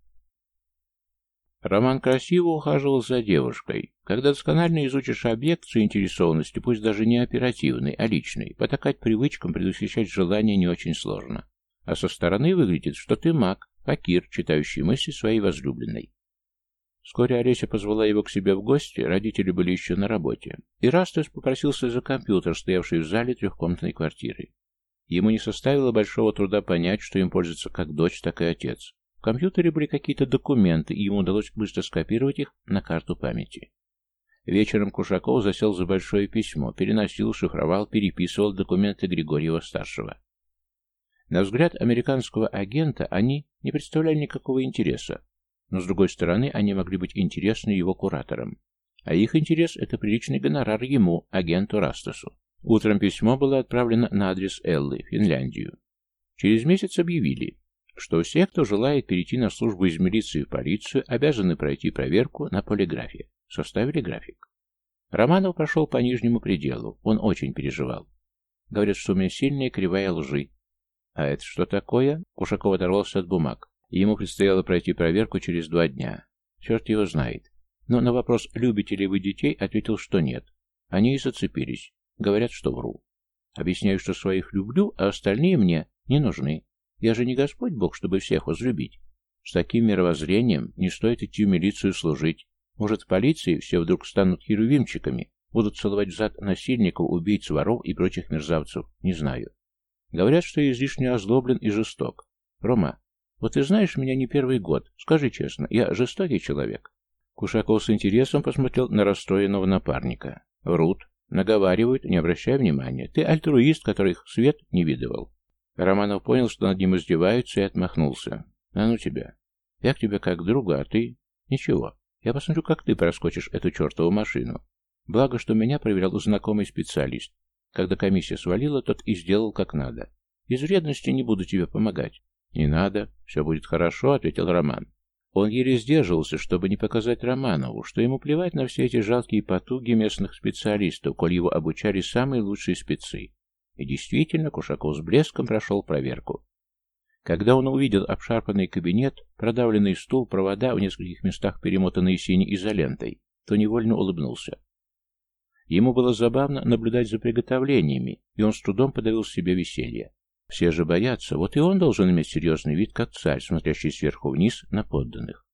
Роман красиво ухаживал за девушкой. Когда досконально изучишь объект с интересованностью, пусть даже не оперативной, а личной, потакать привычкам, предвосхищать желание не очень сложно. А со стороны выглядит, что ты маг, Факир, читающий мысли своей возлюбленной. Вскоре Олеся позвала его к себе в гости, родители были еще на работе, и Растес попросился за компьютер, стоявший в зале трехкомнатной квартиры. Ему не составило большого труда понять, что им пользуется как дочь, так и отец. В компьютере были какие-то документы, и ему удалось быстро скопировать их на карту памяти. Вечером Кушаков засел за большое письмо, переносил, шифровал, переписывал документы Григорьева-старшего. На взгляд американского агента они не представляли никакого интереса, но, с другой стороны, они могли быть интересны его кураторам. А их интерес – это приличный гонорар ему, агенту Растасу. Утром письмо было отправлено на адрес Эллы, Финляндию. Через месяц объявили, что все, кто желает перейти на службу из милиции в полицию, обязаны пройти проверку на полиграфе. Составили график. Романов прошел по нижнему пределу. Он очень переживал. Говорят, что у меня сильная кривая лжи. А это что такое? Кушаков оторвался от бумаг. Ему предстояло пройти проверку через два дня. Черт его знает. Но на вопрос «любите ли вы детей?» ответил, что нет. Они и зацепились. Говорят, что вру. Объясняю, что своих люблю, а остальные мне не нужны. Я же не Господь Бог, чтобы всех возлюбить. С таким мировоззрением не стоит идти в милицию служить. Может, в полиции все вдруг станут херувимчиками, будут целовать взад насильников, убийц, воров и прочих мерзавцев. Не знаю. Говорят, что я излишне озлоблен и жесток. Рома, вот ты знаешь меня не первый год. Скажи честно, я жестокий человек?» Кушаков с интересом посмотрел на расстроенного напарника. «Врут. Наговаривают, не обращай внимания. Ты альтруист, которых свет не видывал». Романов понял, что над ним издеваются, и отмахнулся. «А ну тебя. Я к тебе как к а ты...» «Ничего. Я посмотрю, как ты проскочишь эту чертову машину. Благо, что меня проверял знакомый специалист. Когда комиссия свалила, тот и сделал как надо. Из вредности не буду тебе помогать. «Не надо, все будет хорошо», — ответил Роман. Он еле сдерживался, чтобы не показать Романову, что ему плевать на все эти жалкие потуги местных специалистов, коль его обучали самые лучшие спецы. И действительно, Кушаков с блеском прошел проверку. Когда он увидел обшарпанный кабинет, продавленный стул, провода, в нескольких местах перемотанные синей изолентой, то невольно улыбнулся. Ему было забавно наблюдать за приготовлениями, и он с трудом подавил себе веселье. Все же боятся, вот и он должен иметь серьезный вид, как царь, смотрящий сверху вниз на подданных.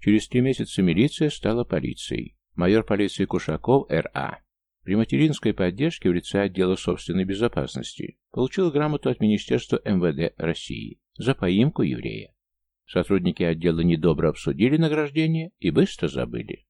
Через три месяца милиция стала полицией. Майор полиции Кушаков Р.А. При материнской поддержке в лице отдела собственной безопасности получил грамоту от Министерства МВД России за поимку еврея. Сотрудники отдела недобро обсудили награждение и быстро забыли.